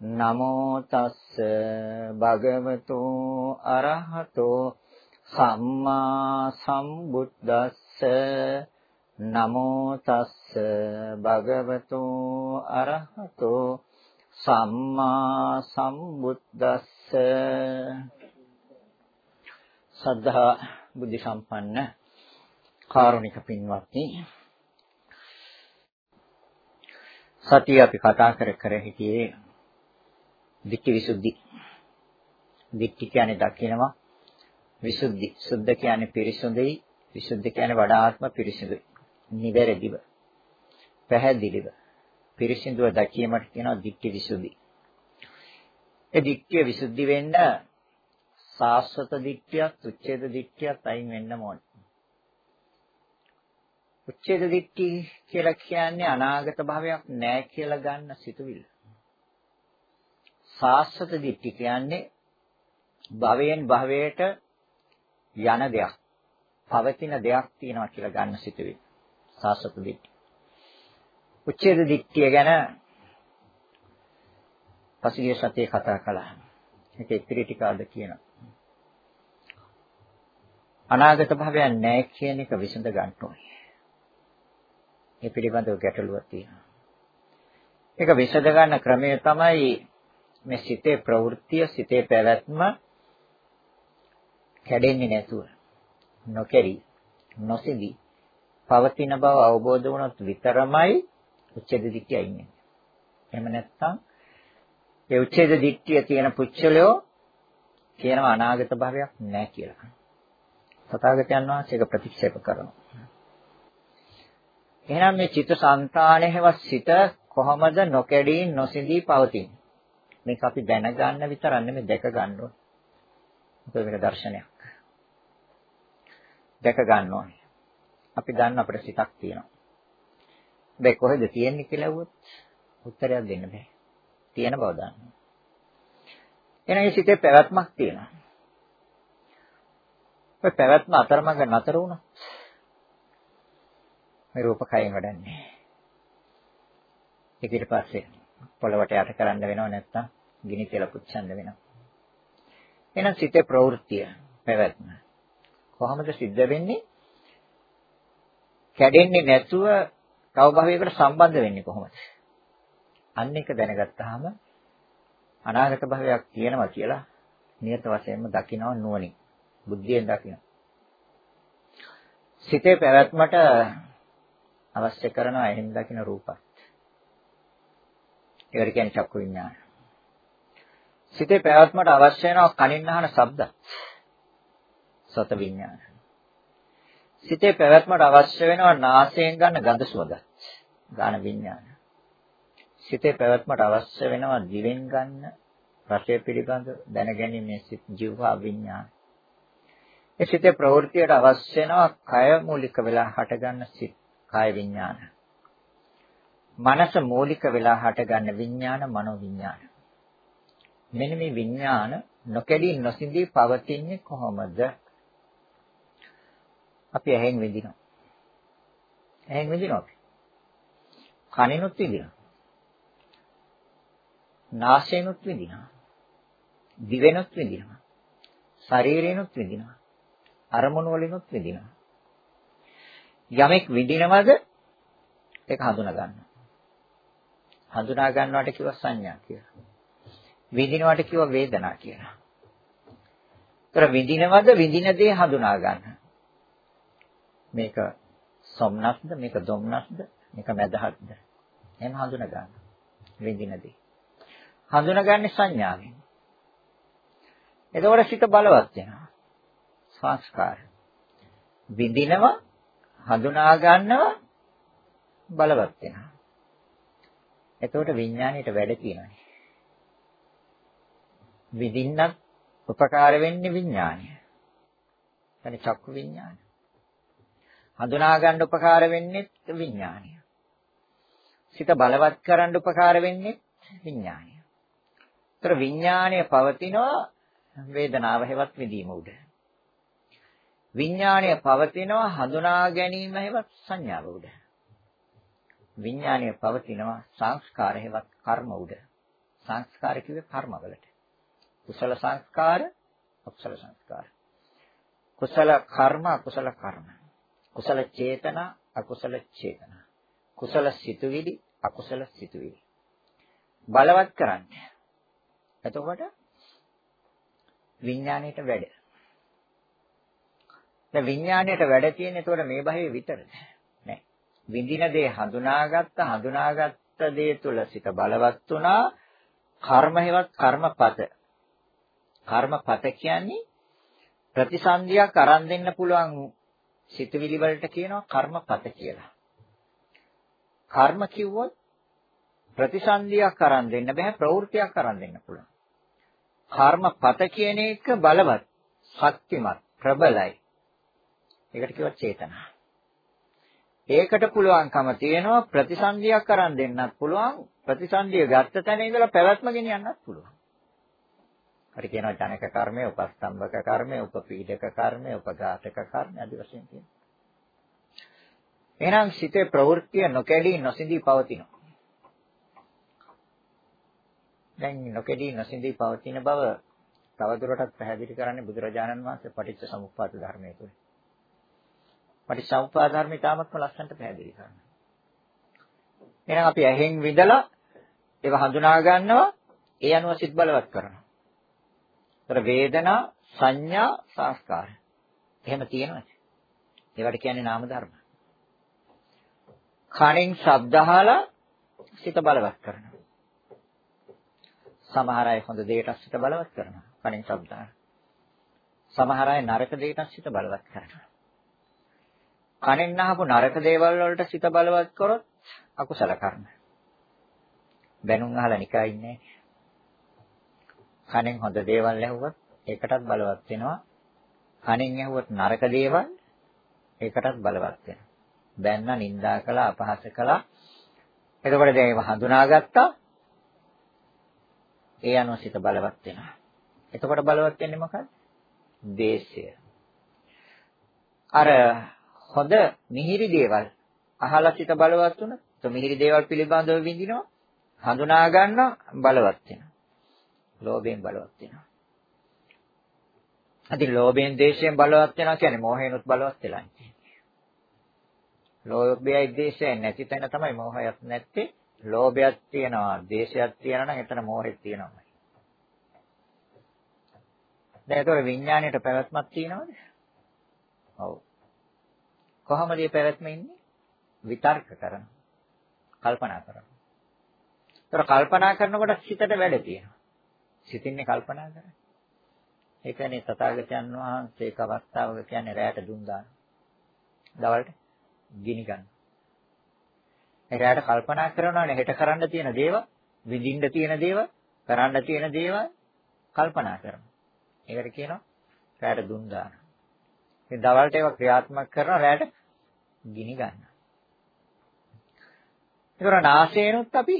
නමෝ තස්ස භගවතෝ අරහතෝ සම්මා සම්බුද්දස්ස නමෝ තස්ස භගවතෝ අරහතෝ සම්මා සම්බුද්දස්ස සද්ධා බුද්ධ සම්පන්න කාරුණික පින්වත්නි සතිය අපි කතා කර කර හිටියේ ditthi visuddhi ditthi කියන්නේ දකිනවා විසුද්ධි. සුද්ධ කියන්නේ පිරිසුදුයි විසුද්ධි කියන්නේ වඩාත්ම පිරිසිදුයි. නිවැරදිව. පැහැදිලිව. පිරිසිදුව දැකීමට කියනවා ditthi visuddhi ඒ ditthi විසුද්ධි වෙන්න සාස්වත දිට්ඨියත් උච්ඡේද දිට්ඨියත් අයින් වෙන්න ඕනේ. උච්ඡේද දිට්ඨිය කියලා කියන්නේ අනාගත භාවයක් නැහැ කියලා ගන්න සිතුවිල්ල. සාස්වත දිට්ඨි කියන්නේ භවයෙන් භවයට යන දෙයක්. පවතින දෙයක් තියෙනවා කියලා ගන්න සිතුවිල්ල. සාස්වත දිට්ඨිය. උච්ඡේද දිට්ඨිය ගැන පසුගිය සතියේ කතා කළා. ඒක ඉතිරි ටික අද කියනවා. අනාගත භවයක් නැහැ කියන එක විසඳ ගන්න ඕනේ. මේ පිළිබඳව ගැටලුවක් තියෙනවා. ඒක විසඳ ගන්න ක්‍රමය තමයි මේ සිතේ ප්‍රවෘත්තිය, සිතේ පැවැත්ම කැඩෙන්නේ නැතුව නොකැරි, නොසිඳි පවතින බව අවබෝධ වුණොත් විතරමයි උච්ඡේද දිට්ඨිය ඉන්නේ. එහෙම නැත්නම් ඒ උච්ඡේද දිට්ඨිය තියෙන පුච්චලයෝ කියනවා අනාගත භාවයක් නැහැ කියලා. තථාගතයන් වහන්සේ ඒක ප්‍රතික්ෂේප කරනවා. එහෙනම් මේ චිත්ත සංතානයේවත් සිත කොහොමද නොකැඩී නොසිඳී පවතින්නේ? මේක අපි දැනගන්න විතර නෙමෙයි දැක ගන්න ඕනේ. මොකද මේක දර්ශනයක්. දැක ගන්න ඕනේ. අපි දන්න අපේ සිතක් තියෙනවා. මේ කොහෙද තියෙන්නේ කියලා වුත් උත්තරයක් දෙන්න බෑ. තියෙන බව දන්නවා. එහෙනම් මේ සිතේ පැවැත්මක් තියෙනවා. ඔය පැවැත්ම අතරමඟ නතර වුණා. මේ රූප කයෙන් වැඩන්නේ. ඒක ඊට පස්සේ පොළවට යට කරන්න වෙනව නැත්තම් ගිනි තෙල පුච්චන්න වෙනවා. එහෙනම් සිතේ ප්‍රවෘත්තිය පැවැත්ම කොහොමද සිද්ධ වෙන්නේ? කැඩෙන්නේ නැතුව තව භවයකට සම්බන්ධ වෙන්නේ කොහොමද? අන්න එක දැනගත්තාම අනාගත භවයක් තියෙනවා කියලා නියත වශයෙන්ම දකිනවා නුවණින්. බුද්ධියෙන් දකිනවා. සිතේ පැවැත්මට අවශ්‍ය කරන එහෙන් දකින රූපත්. ඒකට කියන්නේ චක්කු විඥාන. සිතේ පැවැත්මට අවශ්‍ය වෙනවා කනින් අහන ශබ්ද. සත විඥාන. සිතේ පැවැත්මට අවශ්‍ය වෙනවා නාසයෙන් ගන්න ගඳ සුවඳ. ගාන විඥාන. සිතේ පැවැත්මට අවශ්‍ය වෙනවා දිවෙන් ගන්න රසය පිළිබඳ දැනගැනීමේ සිත් ජීව විඥාන. ඒ සිතේ ප්‍රවෘත්තියට අවශ්‍ය වෙනවා කය මූලික වෙලා හටගන්න සිත් කාය විඥාන. මනස මූලික වෙලා හටගන්න විඥාන මනෝ විඥාන. මෙන්න මේ විඥාන නොකැඩී නොසිඳී පවතින්නේ කොහොමද? අපි ඇහෙන් විඳිනවා. ඇහෙන් විඳිනවා අපි. කනෙනුත් විඳිනවා. නාසයෙන්ුත් විඳිනවා. දිවෙනුත් විඳිනවා. ශරීරයෙන්ුත් විඳිනවා. අරමුණු වලිනුත් විඳිනවා. යමෙක් විඳිනවද ඒක හඳුනා ගන්නවා. හඳුනා ගන්නවට කිව්ව සංඥා කියලා. විඳිනවට කිව්ව වේදනා කියලා. ඒතර විඳිනවද විඳින දේ හඳුනා ගන්න. මේක සොම්නස්ද මේක දොම්නස්ද මේක මැදහත්ද එහෙම හඳුනා ගන්න. විඳින දේ. හඳුනාගන්නේ සංඥාවෙන්. එතකොට සිත බලවත් වෙනවා. සංස්කාර. විඳිනවා හඳුනා ගන්නවා බලවත් වෙනවා. එතකොට විඥාණයට වැඩ තියෙනවා. විඳින්නත් උපකාර වෙන්නේ විඥානය. يعني චක්කු විඥානය. හඳුනා ගන්න උපකාර වෙන්නේ විඥානය. සිත බලවත් කරන්න උපකාර වෙන්නේ විඥානය. ඒතර විඥානය පවතිනවා වේදනාව හැවත් විදීම උඩ. විඥානය පවතිනවා හඳුනා ගැනීම හැවත් සංඥාව උඩ. විඥානය පවතිනවා සංස්කාර හැවත් කර්ම උඩ. සංස්කාර කිව්වේ කර්මවලට. කුසල සංස්කාර, අකුසල සංස්කාර. කුසල කර්ම, අකුසල කර්ම. කුසල චේතනා, අකුසල චේතනා. කුසල සිතුවිලි, අකුසල සිතුවිලි. බලවත් කරන්නේ. එතකොට විඥාණයට වැඩ. දැන් විඥාණයට වැඩ තියෙන්නේ එතකොට මේ භවයේ විතරද? නෑ. විඳින දේ හඳුනාගත්ත හඳුනාගත්ත දේ තුල සිත බලවත් වුණා කර්ම හේවත් කර්මපත. කර්මපත කියන්නේ ප්‍රතිසන්දියක් අරන් දෙන්න පුළුවන් සිතුවිලි වලට කියනවා කර්මපත කියලා. කර්ම කිව්වොත් ප්‍රතිසන්දියක් අරන් දෙන්න බෑ ප්‍රවෘත්තියක් අරන් දෙන්න පුළුවන්. කර්මපත කියන එක බලවත්, ශක්තිමත්, ප්‍රබලයි. ඒකට කියවත් චේතනා. ඒකට පුළුවන්කම තියෙනවා ප්‍රතිසන්දියක් අරන් දෙන්නත් පුළුවන් ප්‍රතිසන්දිය ගත්ත තැන ඉඳලා පැවැත්ම ගෙනියන්නත් පුළුවන්. හරි කියනවා ජනක කර්මය, උපස්තම්භක කර්මය, උපපීඩක කර්මය, උපඝාතක කර්මය ආදී වශයෙන් තියෙනවා. එහෙනම් සිතේ ප්‍රවෘත්තිය නොකැඩී නොසිඳී පවතිනවා. දැන් නොකැඩී නොසිඳී පවතින බව තවදුරටත් පැහැදිලි කරන්නේ බුදුරජාණන් වහන්සේ පටිච්ච සමුප්පාද ධර්මයේ තුල. පටිච්චසමුප්පාද ධර්මය තාමත්ම ලස්සනට පැහැදිලි කරනවා. එහෙනම් අපි ඇහෙන් විඳලා ඒව හඳුනා ගන්නවා ඒ අනුව සිත් බලවත් කරනවා. ඒතර වේදනා සංඥා සංස්කාර. එහෙම තියෙනවද? ඒවට කියන්නේ නාම ධර්ම. කණෙන් ශබ්ද අහලා සිත බලවත් කරනවා. සමහර අය හොඳ දෙයකට සිත බලවත් කරනවා. කණෙන් ශබ්ද සමහර අය නරක දෙයකට සිත බලවත් කරනවා. කනෙන් අහපු නරක දේවල් වලට සිත බලවත් කරොත් අකුසල කර්ම. බැනුම් අහලා නිකා ඉන්නේ. කනෙන් හොඳ දේවල් ඇහුවොත් ඒකටත් බලවත් වෙනවා. කනෙන් ඇහුවොත් නරක දේවල් ඒකටත් බලවත් වෙනවා. බැන්න නිඳා කළා අපහාස කළා. එතකොට දැන් ඒව හඳුනාගත්තා. ඒ අනුව සිත බලවත් වෙනවා. එතකොට බලවත් වෙන්නේ මොකක්ද? දේශය. අර හොඳ මිහිරි දේවල් අහලා සිත බලවත් වුණා. તો මිහිරි දේවල් පිළිබඳව විඳිනවා. හඳුනා ගන්නවා බලවත් වෙනවා. ලෝභයෙන් බලවත් වෙනවා. අදින් ලෝභයෙන් දේශයෙන් බලවත් වෙනවා කියන්නේ මෝහයෙන්ුත් බලවත් වෙලා ඉන්නේ. ලෝභයයි දේශයයි නැති තැන තමයි මෝහයත් නැත්තේ. ලෝභයක් තියෙනවා, දේශයක් තියෙනවා නම් එතන මෝහෙත් තියෙනවා. දැන් ඒතකොට විඥාණයට පැවැත්මක් තියෙනවද? ඔව්. කොහොමද මේ පැවැත්ම ඉන්නේ? විතර්ක කරන. කල්පනා කරන. ඒතර කල්පනා කරනකොට සිතට වැඩ තියෙනවා. සිතින්නේ කල්පනා කරන්නේ. ඒ කියන්නේ තථාගතයන් වහන්සේ එක් අවස්ථාවක කියන්නේ රැයට දුම් දානවා. දවල්ට ගිනි ගන්න. ඒ රැයට කල්පනා කරනවානේ හෙට කරන්න තියෙන දේවල්, විඳින්න තියෙන දේවල්, කරන්න තියෙන දේවල් කල්පනා කරනවා. ඒකට කියනවා රැයට දුම් දානවා. ඉතින් දවල්ට ඒවා ක්‍රියාත්මක කරනවා රැයට ගිනි ගන්න. ඒතර නාසයෙන්ුත් අපි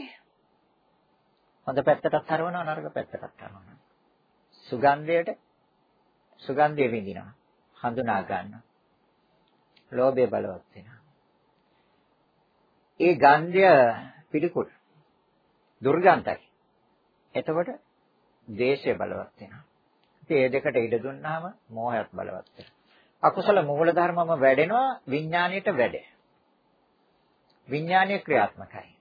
හොඳ පැත්තටත් හරවනවා නරක පැත්තටත් හරවනවා. සුගන්ධයට සුගන්ධය විඳිනවා. හඳුනා ගන්නවා. ලෝභය බලවත් වෙනවා. ඒ ගන්ධය පිළිකුල් දුර්ගන්ධයි. එතකොට දේශය බලවත් වෙනවා. ඉතින් මේ දෙකට ඉඩ දුන්නාම මෝහයත් බලවත් වෙනවා. අකුසල මූල ධර්මම වැඩෙනවා විඥාණයට වැඩ. විඥානීය ක්‍රියාත්මකයි.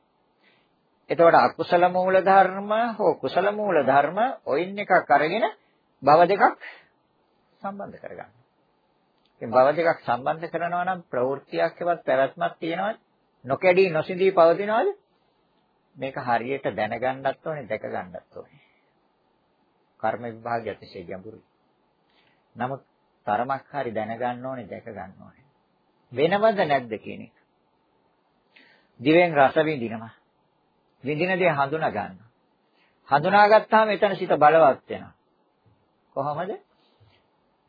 එතකොට අකුසල මූල ධර්ම හෝ කුසල මූල ධර්ම ඔයින් එකක් අරගෙන භව දෙකක් සම්බන්ධ කරගන්න. ඉතින් භව දෙකක් සම්බන්ධ කරනවා නම් ප්‍රවෘත්තියක් එවත් පැවැත්මක් තියෙනවද? නොකැඩී නොසිඳී පවතිනවද? මේක හරියට දැනගන්නත් ඕනේ, දැක ගන්නත් ඕනේ. කර්ම විභාගය අතිශය ගැඹුරුයි. නමුත් තරමක් හරි දැනගන්න ඕනේ, දැක ගන්න ඕනේ. වෙනවද නැද්ද කියන එක. දිවෙන් රස විඳිනවා. විඳින දේ හඳුනා ගන්න. හඳුනාගත්තාම එතන සිත බලවත් වෙනවා. කොහොමද?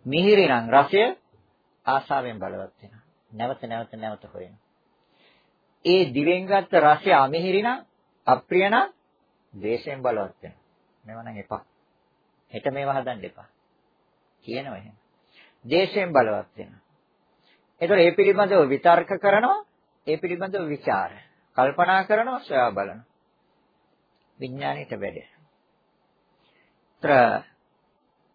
මිහිරි නම් රසය ආසාවෙන් බලවත් වෙනවා. නැවත නැවත නැවත හොයනවා. ඒ දිවෙන් ගත්ත රසය අමිහිරි නම් අප්‍රිය නම් ද්වේෂයෙන් බලවත් වෙනවා. මේව නම් එපා. හෙට මේව හදන්න එපා. කියනවා එහෙම. ද්වේෂයෙන් බලවත් වෙනවා. එතකොට ඒ පිළිබඳව විතර්ක කරනවා, ඒ පිළිබඳව ਵਿਚාර. කල්පනා කරනවා, සොයා බලනවා. විඥාණයට වැඩ. තර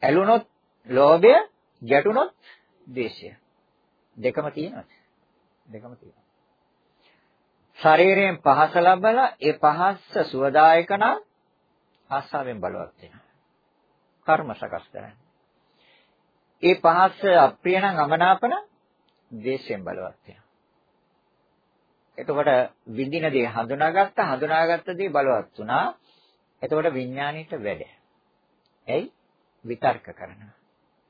ඇලුනොත් ලෝභය, ගැටුනොත් ද්වේෂය. දෙකම තියෙනවද? දෙකම තියෙනවා. ශරීරයෙන් පහස ලබලා ඒ පහස්ස සුවදායක නම් ආසාවෙන් බලවත් වෙනවා. කර්ම සකස් කරන්නේ. ඒ පහස්ස අප්‍රිය නම් අමනාපන ද්වේෂයෙන් බලවත් වෙනවා. එතකොට විඳින දේ හඳුනාගත්ත හඳුනාගත්ත දේ බලවත් වුණා. එතකොට විඥාණයට වැඩ. ඇයි? විතර්ක කරනවා.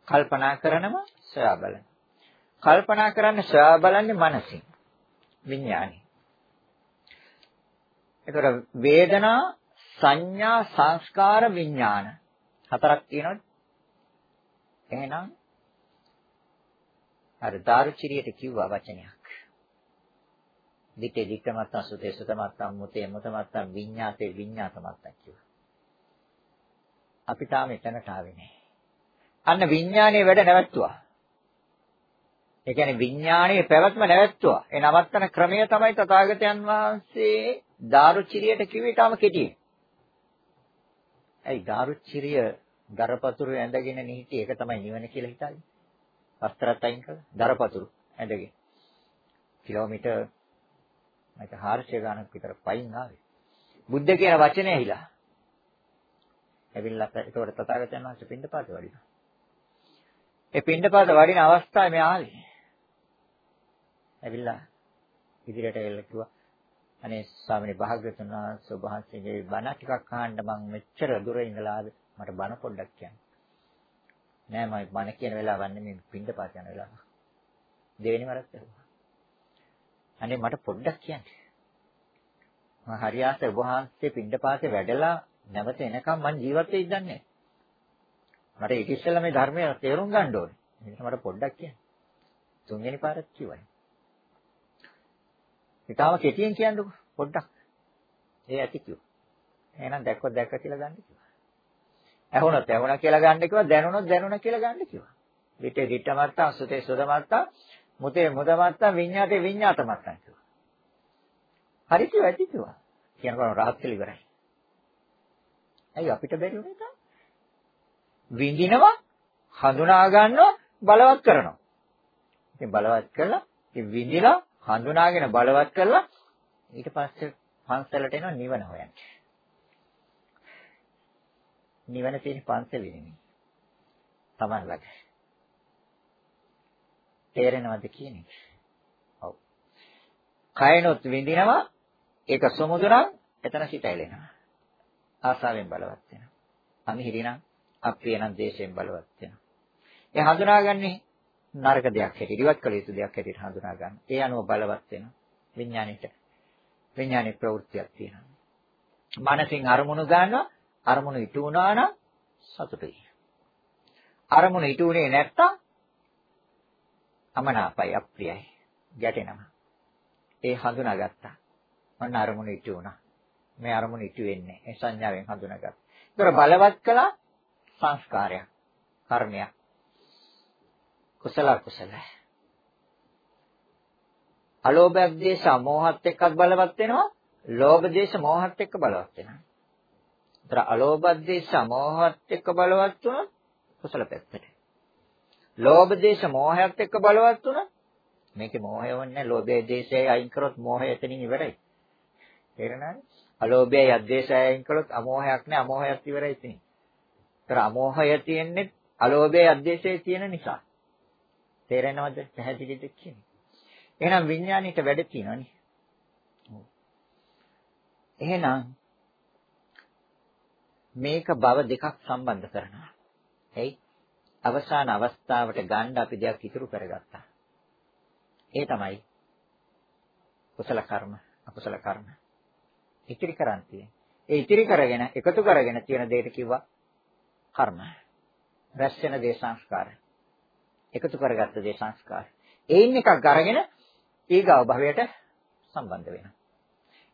කල්පනා කරනවා සොයා බලනවා. කල්පනා කරන්න සොයා බලන්නේ මනසින්. විඥානි. එතකොට වේදනා සංඥා සංස්කාර විඥාන හතරක් තියෙනවද? එහෙනම් අර දාරුචිරියට කිව්වා වචනයක්. දිත්තේ දිත්තමත්ත සුතේ සුතමත්ත මුතේ මුතමත්ත විඤ්ඤාතේ විඤ්ඤාතමත්ත කිව්වා. අපි තාම එතනට ආවේ නැහැ. අන්න විඥානයේ වැඩ නැවැත්තුවා. ඒ කියන්නේ විඥානයේ පැවැත්ම නැවැත්තුවා. ඒ නවත්තන ක්‍රමය තමයි තථාගතයන් වහන්සේ දාරුචිරියට කිව්වේ ඊටම කෙටියෙන්. ඇයි දාරුචිරිය දරපතුරු ඇඳගෙන නිහිටි ඒක තමයි නිවන කියලා හිතන්නේ. වස්ත්‍රات අයින් කළා දරපතුරු ඇඳගෙන. කිලෝමීටර් මයික 400 ගණක් විතර පයින් ආවේ. බුද්ධ කියන වචනේ ඇහිලා. ඇවිල්ලා ඒකට තථාගතයන් වහන්සේ පින්දපාත වඩිනවා. ඒ පින්ඩපාත වඩින අවස්ථාවේ මේ ආවේ. ඇවිල්ලා ඉදිරියට එල්ල කිව්වා අනේ ස්වාමීනි භාග්‍යවතුන් වහන්සේ ඔබ වහන්සේගේ බණ ටිකක් අහන්න මම මෙච්චර දුර ඉඳලා මට බණ පොඩ්ඩක් කියන්න. නෑ මම බණ කියන වෙලාවක් නෙමෙයි පින්ඩපාත යන වෙලාව. දෙවෙනි වරත් ඇහුවා. අනේ මට පොඩ්ඩක් කියන්න. මම හරියට ඔබ වහන්සේ පින්ඩපාතේ වැඩලා නැවත එනකම් මං ජීවත් වෙයිද දන්නේ මට ඒක ඉස්සෙල්ලා මේ ධර්මය තේරුම් ගන්න ඕනේ. ඒක මට පොඩ්ඩක් කියන්න. තුන්වෙනි පාරත් කිව්වයි. ඊටාම කෙටියෙන් කියන්නකො පොඩ්ඩක්. ඒ ඇති කිව්වා. එහෙනම් දැක්කොත් දැක්ක කියලා ගන්න කිව්වා. ඇහුණොත් ඇහුණා කියලා ගන්න කිව්වා. දැනුණොත් දැනුණා කියලා ගන්න කිව්වා. විතේ දිට්ඨමත්තා සුතේ සුදමත්තා මුතේ මුදමත්තා විඤ්ඤාතේ විඤ්ඤාතමත්තා කිව්වා. හරි කිව්වා ඇති කිව්වා. කියනකොට රහත් කියලා ඉවරයි. ඇයි අපිට බැරි වුනේ තා? විඳිනවා හඳුනා ගන්නවා බලවත් කරනවා. ඉතින් බලවත් කළා ඉතින් විඳිලා හඳුනාගෙන බලවත් කරලා ඊට පස්සේ පන්සලට එනවා නිවන හොයන්න. නිවන තියෙන පන්සලේ නෙමෙයි. Taman ළඟ. තේරෙනවද කියන්නේ? ඔව්. කයනොත් විඳිනවා ඒක සමුදුනම් එතන සිත ඇලෙනවා. ආසාවෙන් බලවත් වෙනවා. අමිහිරිනම් අප්‍රිය නම් දේශයෙන් බලවත් වෙනවා. ඒ හඳුනාගන්නේ නරක දෙයක් හැටියට ඉවත් කළ යුතු දෙයක් හැටියට හඳුනා ගන්න. ඒ අනුව බලවත් වෙනවා විඥානෙට. විඥානේ ප්‍රවෘත්තියක් තියෙනවා. මනසින් අරමුණු ගන්නවා අරමුණු ඉටු වුණා නම් සතුටුයි. අරමුණු ඉටු වුණේ නැත්තම් අමනාපයි අප්‍රියයි ගැටෙනවා. ඒ හඳුනාගත්තා. මන්න අරමුණු ඉටු වුණා. මේ අරමුණු ඉටු වෙන්නේ. ඒ සංඥාවෙන් හඳුනාගත්තා. ඒතර බලවත් කළා සංස්කාරයක්, කර්මයක්. කුසල කුසල. අලෝභ දේශ මොහත් එක්කත් බලවත් වෙනවා. ලෝභ දේශ මොහත් එක්ක බලවත් වෙනවා. ඒතර අලෝභ දේශ මොහත් එක්ක බලවත් වුණොත් කුසල පැත්තට. ලෝභ දේශ මොහයත් එක්ක බලවත් වුණොත් මේකේ මොහය වන්නේ ලෝභයේ දේශයයි අයින් කරොත් මොහය එතනින් ඉවරයි. තේරෙනවද? අලෝභයයි අද්වේෂයයි අයින් කළොත් අමෝහයක් නෑ අමෝහයක් ඉවරයි ඉතින්. ඒතර අමෝහය තියෙන්නේ අලෝභයයි අද්වේෂයයි තියෙන නිසා. තේරෙනවද? පැහැදිලිද කියන්නේ? එහෙනම් විඥාණයට වැඩ තියෙනවනේ. එහෙනම් මේක භව දෙකක් සම්බන්ධ කරනවා. එයි අවසාන අවස්ථාවට ගන්න අපි දෙයක් ඉතුරු කරගත්තා. ඒ තමයි කුසල කර්ම, අකුසල කර්ම. ඉතිරි කරන් තියෙන්නේ. ඒ ඉතිරි කරගෙන එකතු කරගෙන තියෙන දෙයට කිව්වා කර්ම. රැස් වෙන දේ සංස්කාර. එකතු කරගත්ත දේ සංස්කාර. ඒයින් එකක් අරගෙන ඊගාව භවයට සම්බන්ධ වෙනවා.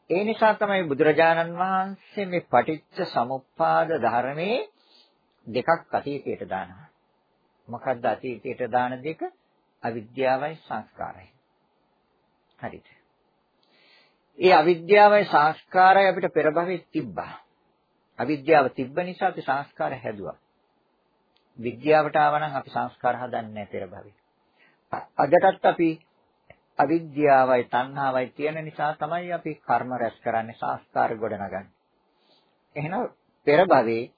ඒ නිසා තමයි බුදුරජාණන් වහන්සේ මේ පටිච්ච සමුප්පාද ධර්මයේ දෙකක් අතීතයට දානවා. මොකක්ද අතීතයට දාන දෙක? අවිද්‍යාවයි සංස්කාරයි. හරිද? ඒ අවිද්‍යාවයි සංස්කාරය අපිට පෙර භවෙත් තිබ්බා. අවිද්‍යාව තිබ්බ නිසා අපි සංස්කාර හැදුවා. විද්‍යාවට ආවනම් අපි සංස්කාර හදන්නේ නැහැ පෙර භවෙ. අදටත් අපි අවිද්‍යාවයි තණ්හාවයි තියෙන නිසා තමයි අපි කර්ම රැස් කරන්නේ සංස්කාර ගොඩනගන්නේ. එහෙනම් පෙර භවයේ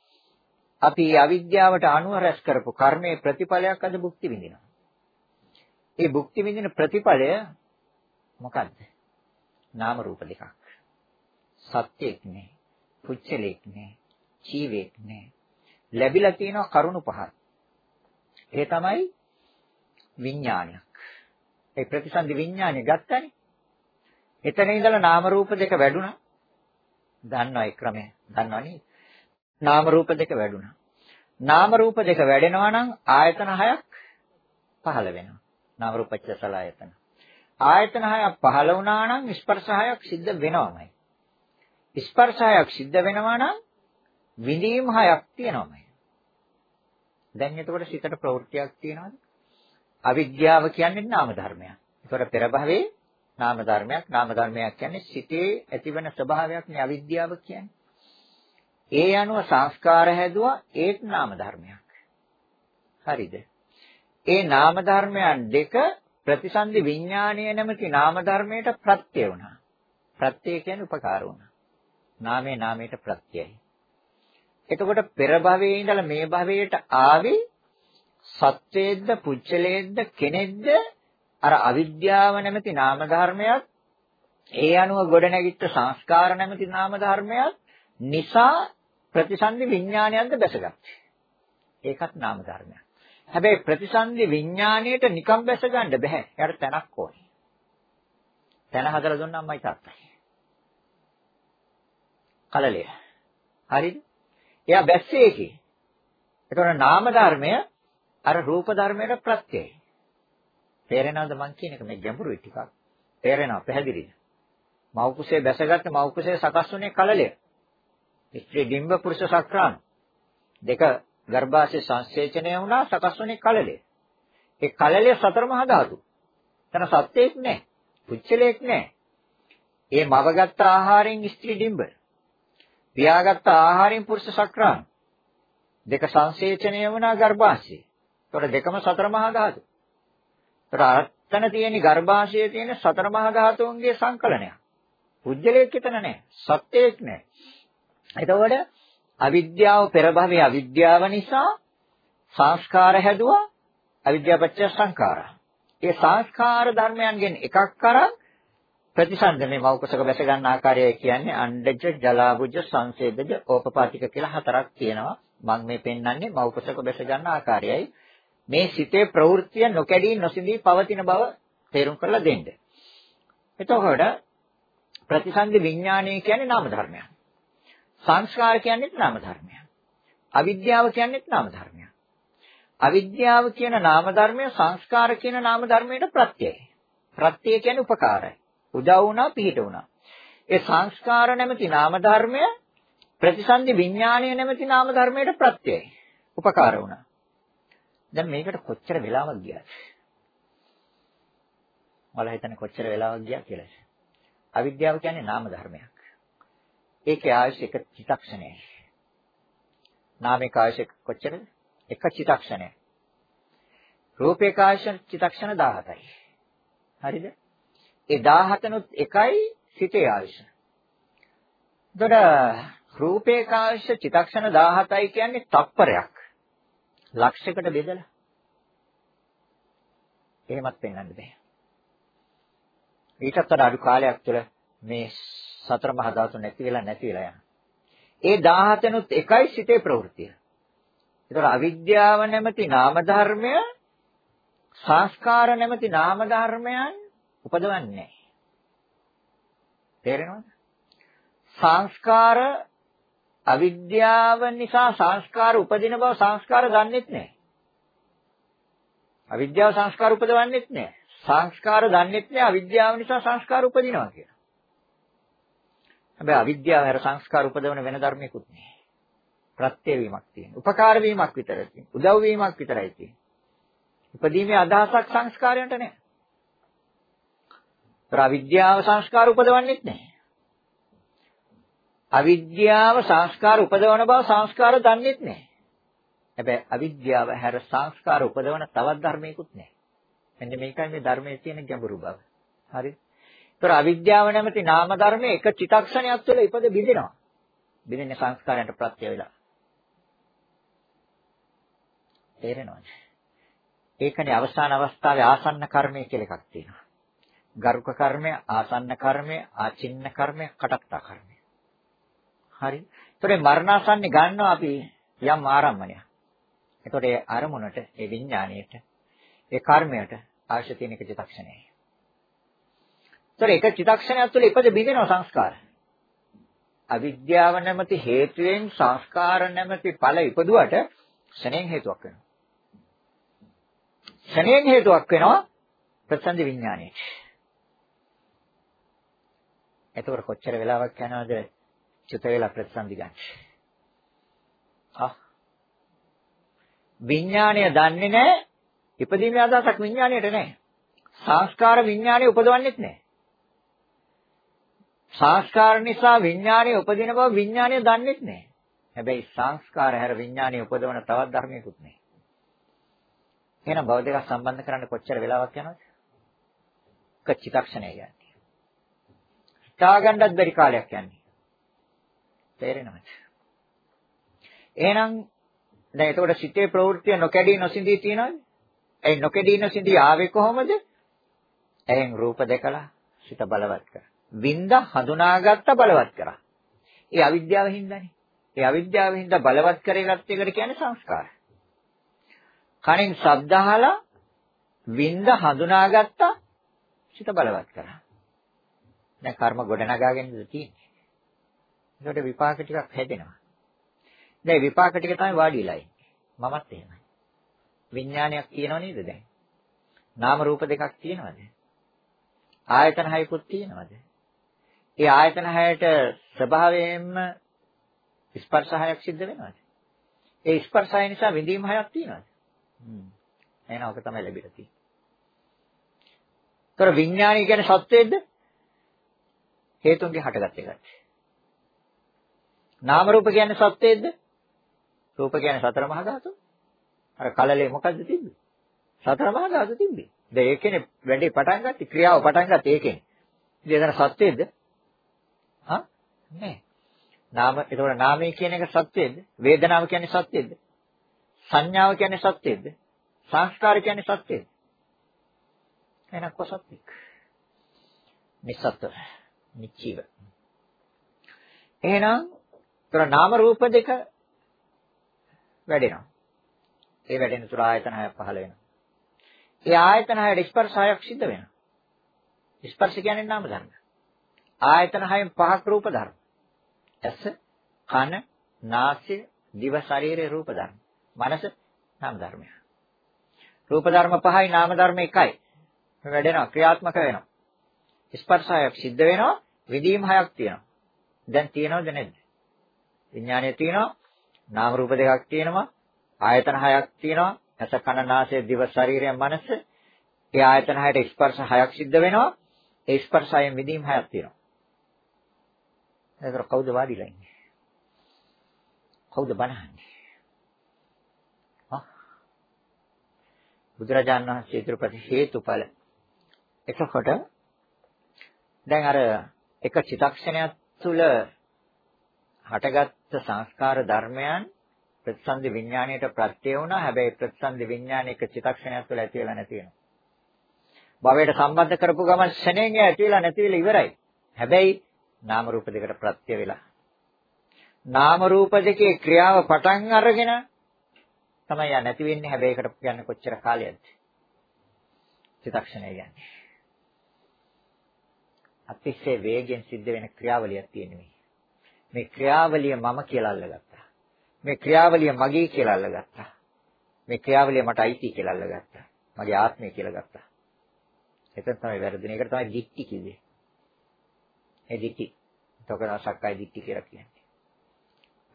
අපි අවිද්‍යාවට අනුව රැස් කරපු කර්මයේ ප්‍රතිඵලයක් අද භුක්ති විඳිනවා. ඒ භුක්ති විඳින ප්‍රතිඵලය මොකද්ද? නාම රූප දෙකක්. සත්‍යයක් නේ, පුච්චලයක් නේ, ජීවෙක් නේ. ලැබිලා තියෙනවා කරුණු පහක්. ඒ තමයි විඥානයක්. ඒ ප්‍රතිසන්දි විඥානය ගත්තනේ. එතන ඉඳලා නාම රූප දෙක වැඩුණා. දන්නවා ඒ ක්‍රමය. දන්නවා නේද? නාම රූප දෙක වැඩුණා. නාම රූප දෙක වැඩෙනවා නම් ආයතන හයක් පහළ වෙනවා. නාම රූපච්ච සලආයතන. ආයතන හයක් පහළ වුණා නම් ස්පර්ශ හයක් සිද්ධ වෙනවමයි. ස්පර්ශ හයක් සිද්ධ වෙනවා නම් විඳීම් හයක් තියෙනවමයි. දැන් එතකොට සිතට ප්‍රවෘත්තියක් තියෙනවද? අවිද්‍යාව කියන්නේ නාම ධර්මයක්. ඒතකොට පෙර භවයේ නාම ධර්මයක් නාම ධර්මයක් කියන්නේ සිතේ ඇතිවන ස්වභාවයක් නේ අවිද්‍යාව කියන්නේ. ඒ අනුව සංස්කාර හැදුවා ඒත් නාම ධර්මයක්. හරිද? ඒ නාම ධර්මයන් දෙක ප්‍රතිසන්දි විඥාණය නැමැති නාම ධර්මයට ප්‍රත්‍ය වුණා. ප්‍රත්‍ය කියන්නේ උපකාර වුණා. නාමේ නාමයට ප්‍රත්‍යයයි. එතකොට පෙර භවයේ ඉඳලා මේ භවයට ආවේ සත්වයේද්ද පුච්චලයේද්ද කෙනෙක්ද අර අවිද්‍යාව නැමැති නාම ධර්මයක් ඒ අනුව ගොඩනැගිච්ච සංස්කාර නැමැති නාම ධර්මයක් නිසා ප්‍රතිසන්දි විඥානයක්ද දැසගත්තේ. ඒකත් නාම ධර්මයක්. හැබැයි ප්‍රතිසන්දි විඥාණයට නිකම් බැස ගන්න බෑ. එයාට තැනක් ඕනේ. තැන හදලා දුන්නා අම්මයි තාත්තයි. කලලය. හරිද? එයා බැස්සේ ඒකේ. ඒතකොට නාම ධර්මය අර රූප ධර්මයට ප්‍රත්‍යයයි. තේරෙනවද මං කියන එක මේ ගැඹුරුයි ටිකක්. තේරෙනව පැහැදිලිද? මව් කුසේ බැසගත්ත මව් කුසේ සකස් වුණේ කලලය. ස්ත්‍රී ඩිම්බ පුරුෂ සක්‍රාණ දෙක ගර්භාෂය සංසේචනය වුණා සකස් වුණේ කලලය. ඒ කලලය සතර මහා ධාතු. එතන සත්‍යයක් නැහැ. පුච්චලයක් නැහැ. ඒ මවගත් ආහාරයෙන් ස්ත්‍රී ඩිම්බ. පියාගත් ආහාරයෙන් පුරුෂ සක්‍රාණ දෙක සංසේචනය වුණා ගර්භාෂය. ඒතකොට දෙකම සතර මහා ධාතු. ඒතර අත්තන තියෙන ගර්භාෂයේ තියෙන සතර මහා ධාතුන්ගේ සංකලනයක්. පුජ්‍යලයක් එතන නැහැ. සත්‍යයක් නැහැ. එතකොට අවිද්‍යාව පෙර භවයේ අවිද්‍යාව නිසා සංස්කාර හැදුවා අවිද්‍යාපච්ච සංඛාරා. ඒ සංස්කාර ධර්මයන්ගෙන් එකක් කරන් ප්‍රතිසන්ද මේ මෞකසක බැස ගන්න ආකාරය කියන්නේ අණ්ඩජ ජලාබුජ සංසේදජ ඕපපාතික කියලා හතරක් තියෙනවා. මම මේ පෙන්වන්නේ මෞකසක බැස ගන්න ආකාරයයි. මේ සිතේ ප්‍රවෘත්තිය නොකැඩී නොසිඳී පවතින බව තේරුම් කරලා දෙන්න. එතකොට ප්‍රතිසන්දි විඥානය කියන්නේ නාම ධර්මයක්. සංස්කාර කියන්නේත් නාම ධර්මයක්. අවිද්‍යාව කියන්නේත් නාම ධර්මයක්. අවිද්‍යාව කියන නාම ධර්මය සංස්කාර කියන නාම ධර්මයට ප්‍රත්‍යයයි. ප්‍රත්‍යය කියන්නේ උපකාරයි. උදව් වුණා පිහිට වුණා. ඒ සංස්කාර නැමැති නාම ධර්මය ප්‍රතිසන්දි විඥාණය නැමැති නාම ධර්මයට ප්‍රත්‍යයයි. උපකාර වුණා. දැන් මේකට කොච්චර වෙලාවක් ගියාද? මල හිතන්නේ කොච්චර වෙලාවක් ගියා කියලා. අවිද්‍යාව කියන්නේ නාම ධර්මයක්. ඒකේ ආයුෂ එක චිතක්ෂණයයි. නාමයේ ආයුෂ කොච්චරද? එක චිතක්ෂණයයි. රූපේ ආයුෂ චිතක්ෂණ 17යි. හරිද? ඒ 17නුත් එකයි සිතේ ආයුෂ. එතකොට රූපේ ආයුෂ චිතක්ෂණ 17යි කියන්නේ තප්පරයක්. ලක්ෂයකට බෙදලා. එහෙමත් පෙන්වන්න බෑ. ඊටත් වඩා අඩු කාලයක් තුළ මේ සතර මහා ධාතු නැති වෙලා නැති වෙලා යනවා. ඒ 17නුත් එකයි සිතේ ප්‍රවෘත්තිය. ඒතර අවිද්‍යාව නැමැති නාම ධර්මය සංස්කාර නැමැති නාම ධර්මයන් උපදවන්නේ නැහැ. තේරෙනවද? සංස්කාර අවිද්‍යාව නිසා සංස්කාර උපදින බව සංස්කාර දන්නෙත් නැහැ. අවිද්‍යාව සංස්කාර උපදවන්නෙත් නැහැ. සංස්කාර දන්නෙත් නැහැ අවිද්‍යාව නිසා සංස්කාර උපදිනවා කියලා. හැබැයි අවිද්‍යාව හැර සංස්කාර උපදවන වෙන ධර්මයකුත් නැහැ. ප්‍රත්‍ය වීමක් තියෙනවා. උපකාර වීමක් විතරයි තියෙන්නේ. උදව් වීමක් විතරයි තියෙන්නේ. ඉපදීමේ අදහසක් සංස්කාරයන්ට නැහැ. අවිද්‍යාව සංස්කාර උපදවන්නෙත් නැහැ. අවිද්‍යාව සංස්කාර උපදවන බව සංස්කාර දන්නෙත් නැහැ. හැබැයි අවිද්‍යාව හැර සංස්කාර උපදවන තවත් ධර්මයකුත් නැහැ. මෙන්න මේකයි මේ ධර්මයේ තියෙන ගැඹුරු බව. හරි? ඒතර අවිද්‍යාව නැමැති නාම ධර්මයේ එක චිතක්ෂණයක් තුළ ඉපද බිඳිනවා. බිඳින්නේ සංස්කාරයන්ට ප්‍රත්‍ය වෙලා. තේරෙනවද? ඒකනේ අවසාන අවස්ථාවේ ආසන්න කර්මය කියලා එකක් තියෙනවා. ගරුක කර්මය, ආසන්න කර්මය, ආචින්න කර්මය, කටක්තා කර්මය. හරි. ඒතකොට මරණාසන්නේ ගන්නවා අපි යම් ආරම්මණයක්. ඒතකොට ඒ අරමුණට, ඒ විඥාණයට, ඒ කර්මයට අවශ්‍ය තියෙන එක චිත්තක්ෂණයයි. ඒතකොට එක චිත්තක්ෂණයක් තුළ ඉපද බිඳෙනවා සංස්කාර. අවිද්‍යාව නැමැති හේතුවෙන් සංස්කාර නැමැති ඵල ඉපදුවට ශණයෙන් හේතුවක් වෙනවා. ශණයෙන් හේතුවක් වෙනවා ප්‍රසන්න විඥාණයට. එතකොට කොච්චර වෙලාවක් යනවද චුත වෙලා ප්‍රතිසන්දි ගන්න. ආ විඥාණය දන්නේ නැහැ ඉපදීමේ අදහසක් විඥාණයට නැහැ. සංස්කාර විඥාණය උපදවන්නෙත් නැහැ. සංස්කාර නිසා විඥාණය උපදින බව විඥාණය දන්නෙත් නැහැ. හැබැයි සංස්කාර හැර විඥාණය උපදවන තවත් ධර්මයකුත් නැහැ. එහෙනම් භව දෙකක් සම්බන්ධ කරන්න කොච්චර වෙලාවක් යනවද? එක චිත්තක්ෂණය යන්නේ. හිතාගන්නත් බැරි කාලයක් යන්නේ. තේරෙනවද? එහෙනම් දැන් එතකොට සිතේ ප්‍රවෘත්තිය නොකැඩී නොසිඳී තියනවද? ඒ නොකැඩී නොසිඳී ආවේ කොහොමද? එහෙන් රූප දැකලා සිත බලවත් කරා. වින්ද හඳුනාගත්ත බලවත් කරා. ඒ අවිද්‍යාව හින්දානේ. ඒ අවිද්‍යාව හින්දා බලවත් කරේගත් එකට කියන්නේ සංස්කාර. කණින් ශබ්ද අහලා වින්ද හඳුනාගත්ත සිත බලවත් කරා. දැන් කර්ම ගොඩනගාගෙනද තියෙන්නේ. ඒකට විපාක ටිකක් හැදෙනවා. දැන් විපාක ටික තමයි වාඩි වෙලා ඉන්නේ. මමත් එහෙමයි. විඥානයක් තියෙනව නේද දැන්? නාම රූප දෙකක් තියෙනවද? ආයතන හයකුත් තියෙනවද? ඒ ආයතන හයට ස්වභාවයෙන්ම ස්පර්ශ හයක් සිද්ධ වෙනවද? ඒ ස්පර්ශය නිසා විඳීම් හයක් තියෙනවද? හ්ම්. එහෙනම් ඔක තමයි ලැබිලා තියෙන්නේ. ତොර විඥානය කියන්නේ සත්‍යයේද? හේතුන්ගේ හටගත් එකක්. නාම රූප කියන්නේ සත්‍යයේද? රූප කියන්නේ සතර මහා ධාතු. අර කලලේ මොකද්ද තිබ්බේ? සතර මහා ධාතු තිබ්බේ. දැන් ඒකනේ වැඩේ පටන් ගත්තේ ක්‍රියාව පටන් ගත්තේ ඒකනේ. ඉතින් එතන සත්‍යයේද? හා? නෑ. නාම ඒතකොට නාමය කියන එක සත්‍යයේද? වේදනාව කියන්නේ සත්‍යයේද? සංඥාව කියන්නේ සත්‍යයේද? සංස්කාර කියන්නේ සත්‍යයේද? එහෙනම් කොසත්තික්. නිසත්ව. නිචීව. එහෙනම් ତර නාම රූප දෙක වැඩෙනවා. ඒ වැඩෙන තුර ආයතන හයක් පහළ වෙනවා. ඒ ආයතන හයට ස්පර්ශ හයක් සිද්ධ වෙනවා. ස්පර්ශ කියන්නේ නාම ධර්ම. ආයතන හයෙන් පහක් රූප ධර්ම. ඇස, කන, නාසය, දිව, ශරීරය රූප ධර්ම. මනස නාම ධර්මය. රූප ධර්ම පහයි නාම ධර්ම එකයි. වැඩෙනවා ක්‍රියාත්මක වෙනවා. ස්පර්ශ හයක් සිද්ධ වෙනවා විදීම් හයක් තියෙනවා. දැන් තියෙනවද නැද්ද? විඥානය තියෙනවා නාම රූප දෙකක් තියෙනවා ආයතන හයක් තියෙනවා ඇස කන නාසය දිව ශරීරය මනස ඒ ආයතන හයට ස්පර්ශ හයක් සිද්ධ වෙනවා ඒ ස්පර්ශයෙන් විදීම් හයක් තියෙනවා එතකොට කවුද වාඩිලා ඉන්නේ කවුද බනහන්නේ බුදුරජාණන් වහන්සේ ඉදිරිපත් හේතුඵල එතකොට දැන් අර එක චිතක්ෂණයක් තුළ හටගත් සංස්කාර ධර්මයන් ප්‍රතිසන්දි විඥාණයට ප්‍රත්‍ය වුණා. හැබැයි ප්‍රතිසන්දි විඥානයක චිතක්ෂණයක් තුළ ඇති වෙලා නැති වෙනවා. භවයට සම්බන්ධ කරපු ගමන් ශණයෙන් ඇති වෙලා නැති වෙලා ඉවරයි. හැබැයි නාම රූප දෙකට ප්‍රත්‍ය වෙලා. නාම රූප දෙකේ ක්‍රියාව පටන් අරගෙන තමයි යා නැති වෙන්නේ. හැබැයි ඒකට කියන්නේ කොච්චර කාලයක්ද? චිතක්ෂණය කියන්නේ. අතිශය වේගෙන් සිද්ධ වෙන ක්‍රියාවලියක් තියෙන මේ. මේ ක්‍රියාවලිය මම කියලා අල්ලගත්තා. මේ ක්‍රියාවලිය මගේ කියලා අල්ලගත්තා. මේ ක්‍රියාවලිය මට අයිති කියලා අල්ලගත්තා. මගේ ආත්මය කියලා ගත්තා. එතන තමයි වැරදුනේ. ඒකට තමයි දික්ටි කිව්වේ. ඒ දික්ටි. තොකන සක්කාය දික්ටි කියලා කියන්නේ.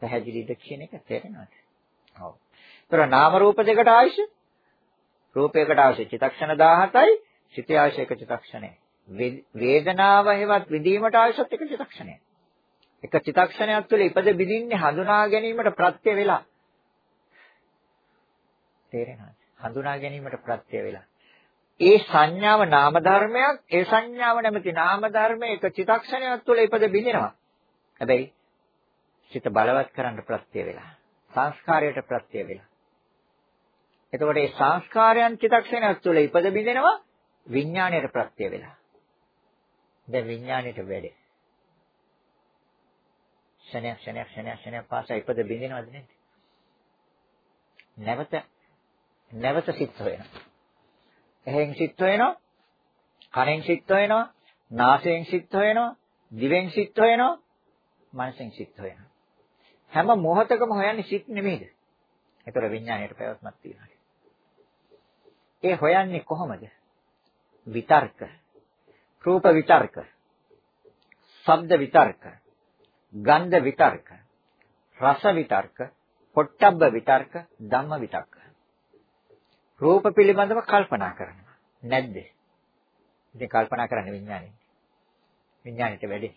පැහැදිලිද කියන එක තේරෙනවද? ඔව්. ඒතර නාම රූප දෙකට ආයශ රූපයකට අවශ්‍ය චිත්තක්ෂණ 17යි සිතේ අවශ්‍ය එක චිත්තක්ෂණය. වේදනාව හේවත් විඳීමට අවශ්‍යත් එක චිත්තක්ෂණය. එක චිත්තක්ෂණයක් තුළ ඉපද බිඳින්නේ හඳුනා ගැනීමට ප්‍රත්‍ය වෙලා. තේරෙනවද? හඳුනා ගැනීමට ප්‍රත්‍ය වෙලා. ඒ සංඥාව නාම ධර්මයක්, ඒ සංඥාව නැමැති නාම ධර්මයේ එක චිත්තක්ෂණයක් තුළ ඉපද බිඳිනවා. හැබැයි සිත බලවත් කරන්න ප්‍රත්‍ය වෙලා. සංස්කාරයට ප්‍රත්‍ය වෙලා. එතකොට මේ සංස්කාරයන් චිතක්ෂණයක් තුළ ඉපද බිඳෙනවා විඥාණයට ප්‍රත්‍ය වෙලා. දැන් විඥාණයට වැඩේ. ශනයක් ශනයක් ශනයක් ශනයක් පාසා ඉපද බිඳිනවද නැද්ද? නැවත නැවත සිත් හොයනවා. එහෙන් සිත් හොයනවා. කනෙන් සිත් හොයනවා. නාසයෙන් සිත් හොයනවා. දිවෙන් සිත් හොයනවා. මනසෙන් සිත් හොයනවා. හැම මොහොතකම හොයන්නේ සිත් නෙමෙයිද? ඒතර විඥාණයට පැවැත්මක් තියෙනවා. ඒ හොයන්නේ කොහොමද? විතර්ක. රූප විතර්ක. ශබ්ද විතර්ක. ගන්ධ විතර්ක. රස විතර්ක. පොට්ටබ්බ විතර්ක. ධම්ම විතර්ක. රූප පිළිබඳව කල්පනා කරනවා. නැද්ද? ඉතින් කල්පනා කරන්නේ විඥානේ. විඥානෙට වැඩි.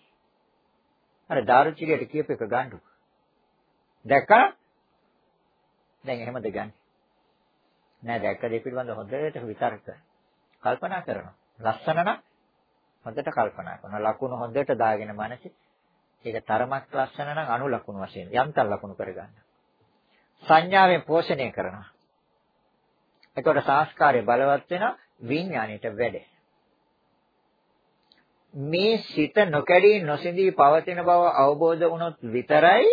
අර දාරුචිරියට කියප එක ගන්නු. දැක්කා? දැන් එහෙමද ගන්නේ? නෑ දැක්ක දේ පිළිබඳව හොඳට විතර්ක කල්පනා කරනවා. ලස්සන නම් හොඳට කල්පනා කරනවා. ලකුණු හොඳට දාගෙන මනසේ ඒක තරමක් ලස්සන නම් අනු ලකුණු වශයෙන් යම්තම් ලකුණු කරගන්න. සංඥාවෙන් පෝෂණය කරනවා. එතකොට සංස්කාරය බලවත් වෙන විඥාණයට වැඩේ. මේ සිත නොකැඩී නොසිඳී පවතින බව අවබෝධ වුණොත් විතරයි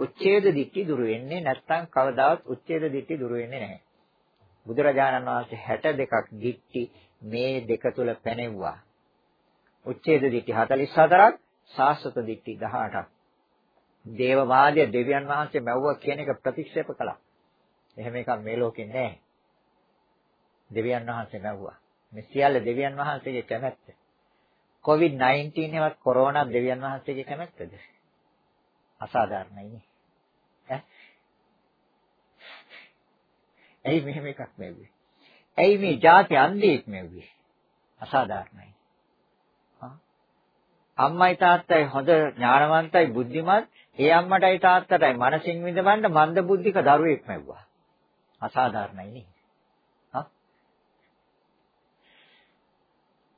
උච්ඡේද දිට්ඨි දුරු වෙන්නේ නැත්නම් කවදාවත් උච්ඡේද දිට්ඨි දුරු වෙන්නේ නැහැ. බුදුරජාණන් වහන්සේ 62ක් දික්ටි මේ දෙක තුල පැනෙව්වා. උච්ඡේද දික්ටි 44ක්, සාස්වත දික්ටි 18ක්. දේවවාදය දෙවියන් වහන්සේ මැව්වා කියන එක ප්‍රතික්ෂේප කළා. එහෙම එකක් මේ ලෝකේ නැහැ. දෙවියන් වහන්සේ මැව්වා. මේ සියල්ල දෙවියන් වහන්සේගේ කැමැත්ත. COVID-19 එකවත් කොරෝනා දෙවියන් වහන්සේගේ කැමැත්තද? අසාධාරණයි නේ. ඈ ඇයි මෙහෙම එකක් මෙව්වේ? ඇයි මේ જાති අන්ධයෙක් මෙව්වේ? අසාධාරණයි. අම්මයි තාත්තයි හොඳ ඥානවන්තයි බුද්ධිමත් ඒ අම්මටයි තාත්තටයි මනසින් විඳවන්න මන්ද බුද්ධික දරුවෙක් මැව්වා. අසාධාරණයි නේ.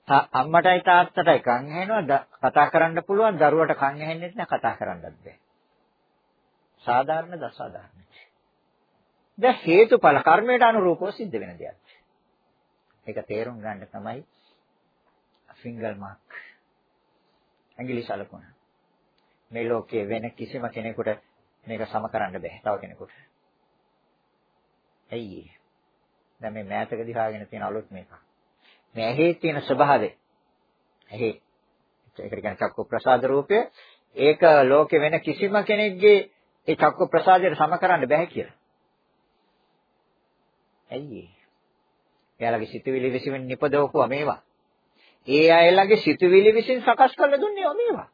අම්මටයි තාත්තටයි කන් ඇහෙනවා කතා කරන්න පුළුවන් දරුවට කන් ඇහෙන්නේ නැහැ කතා කරන්නත් බැහැ. සාධාරණද අසාධාරණද? දැන් හේතුඵල කර්මයට අනුරූපව සිද්ධ වෙන දෙයක්. ඒක තේරුම් ගන්න තමයි සිංගල් මාක්. ඇඟිලි සලකුණ. මේ ලෝකයේ වෙන කිසිම කෙනෙකුට මේක සම කරන්න බෑ. තව කෙනෙකුට. ඇයි දැන් මේ මෑතකදී හාගෙන තියෙන අලුත් මේක. මේ ඇහි තියෙන ස්වභාවය. ඇහි ඒකට කියන්නේ චක්කු ප්‍රසාද රූපය. ඒක ලෝකේ වෙන කිසිම කෙනෙක්ගේ ඒ චක්කු ප්‍රසාදයට සම කරන්න බෑ කියලා. ඇයි ඒ? එයාලගේ සිතුවිලි විසින් නිපදවපුවා මේවා. ඒ අයලගේ සිතුවිලි විසින් සකස් කරලා දුන්නේ මේවා.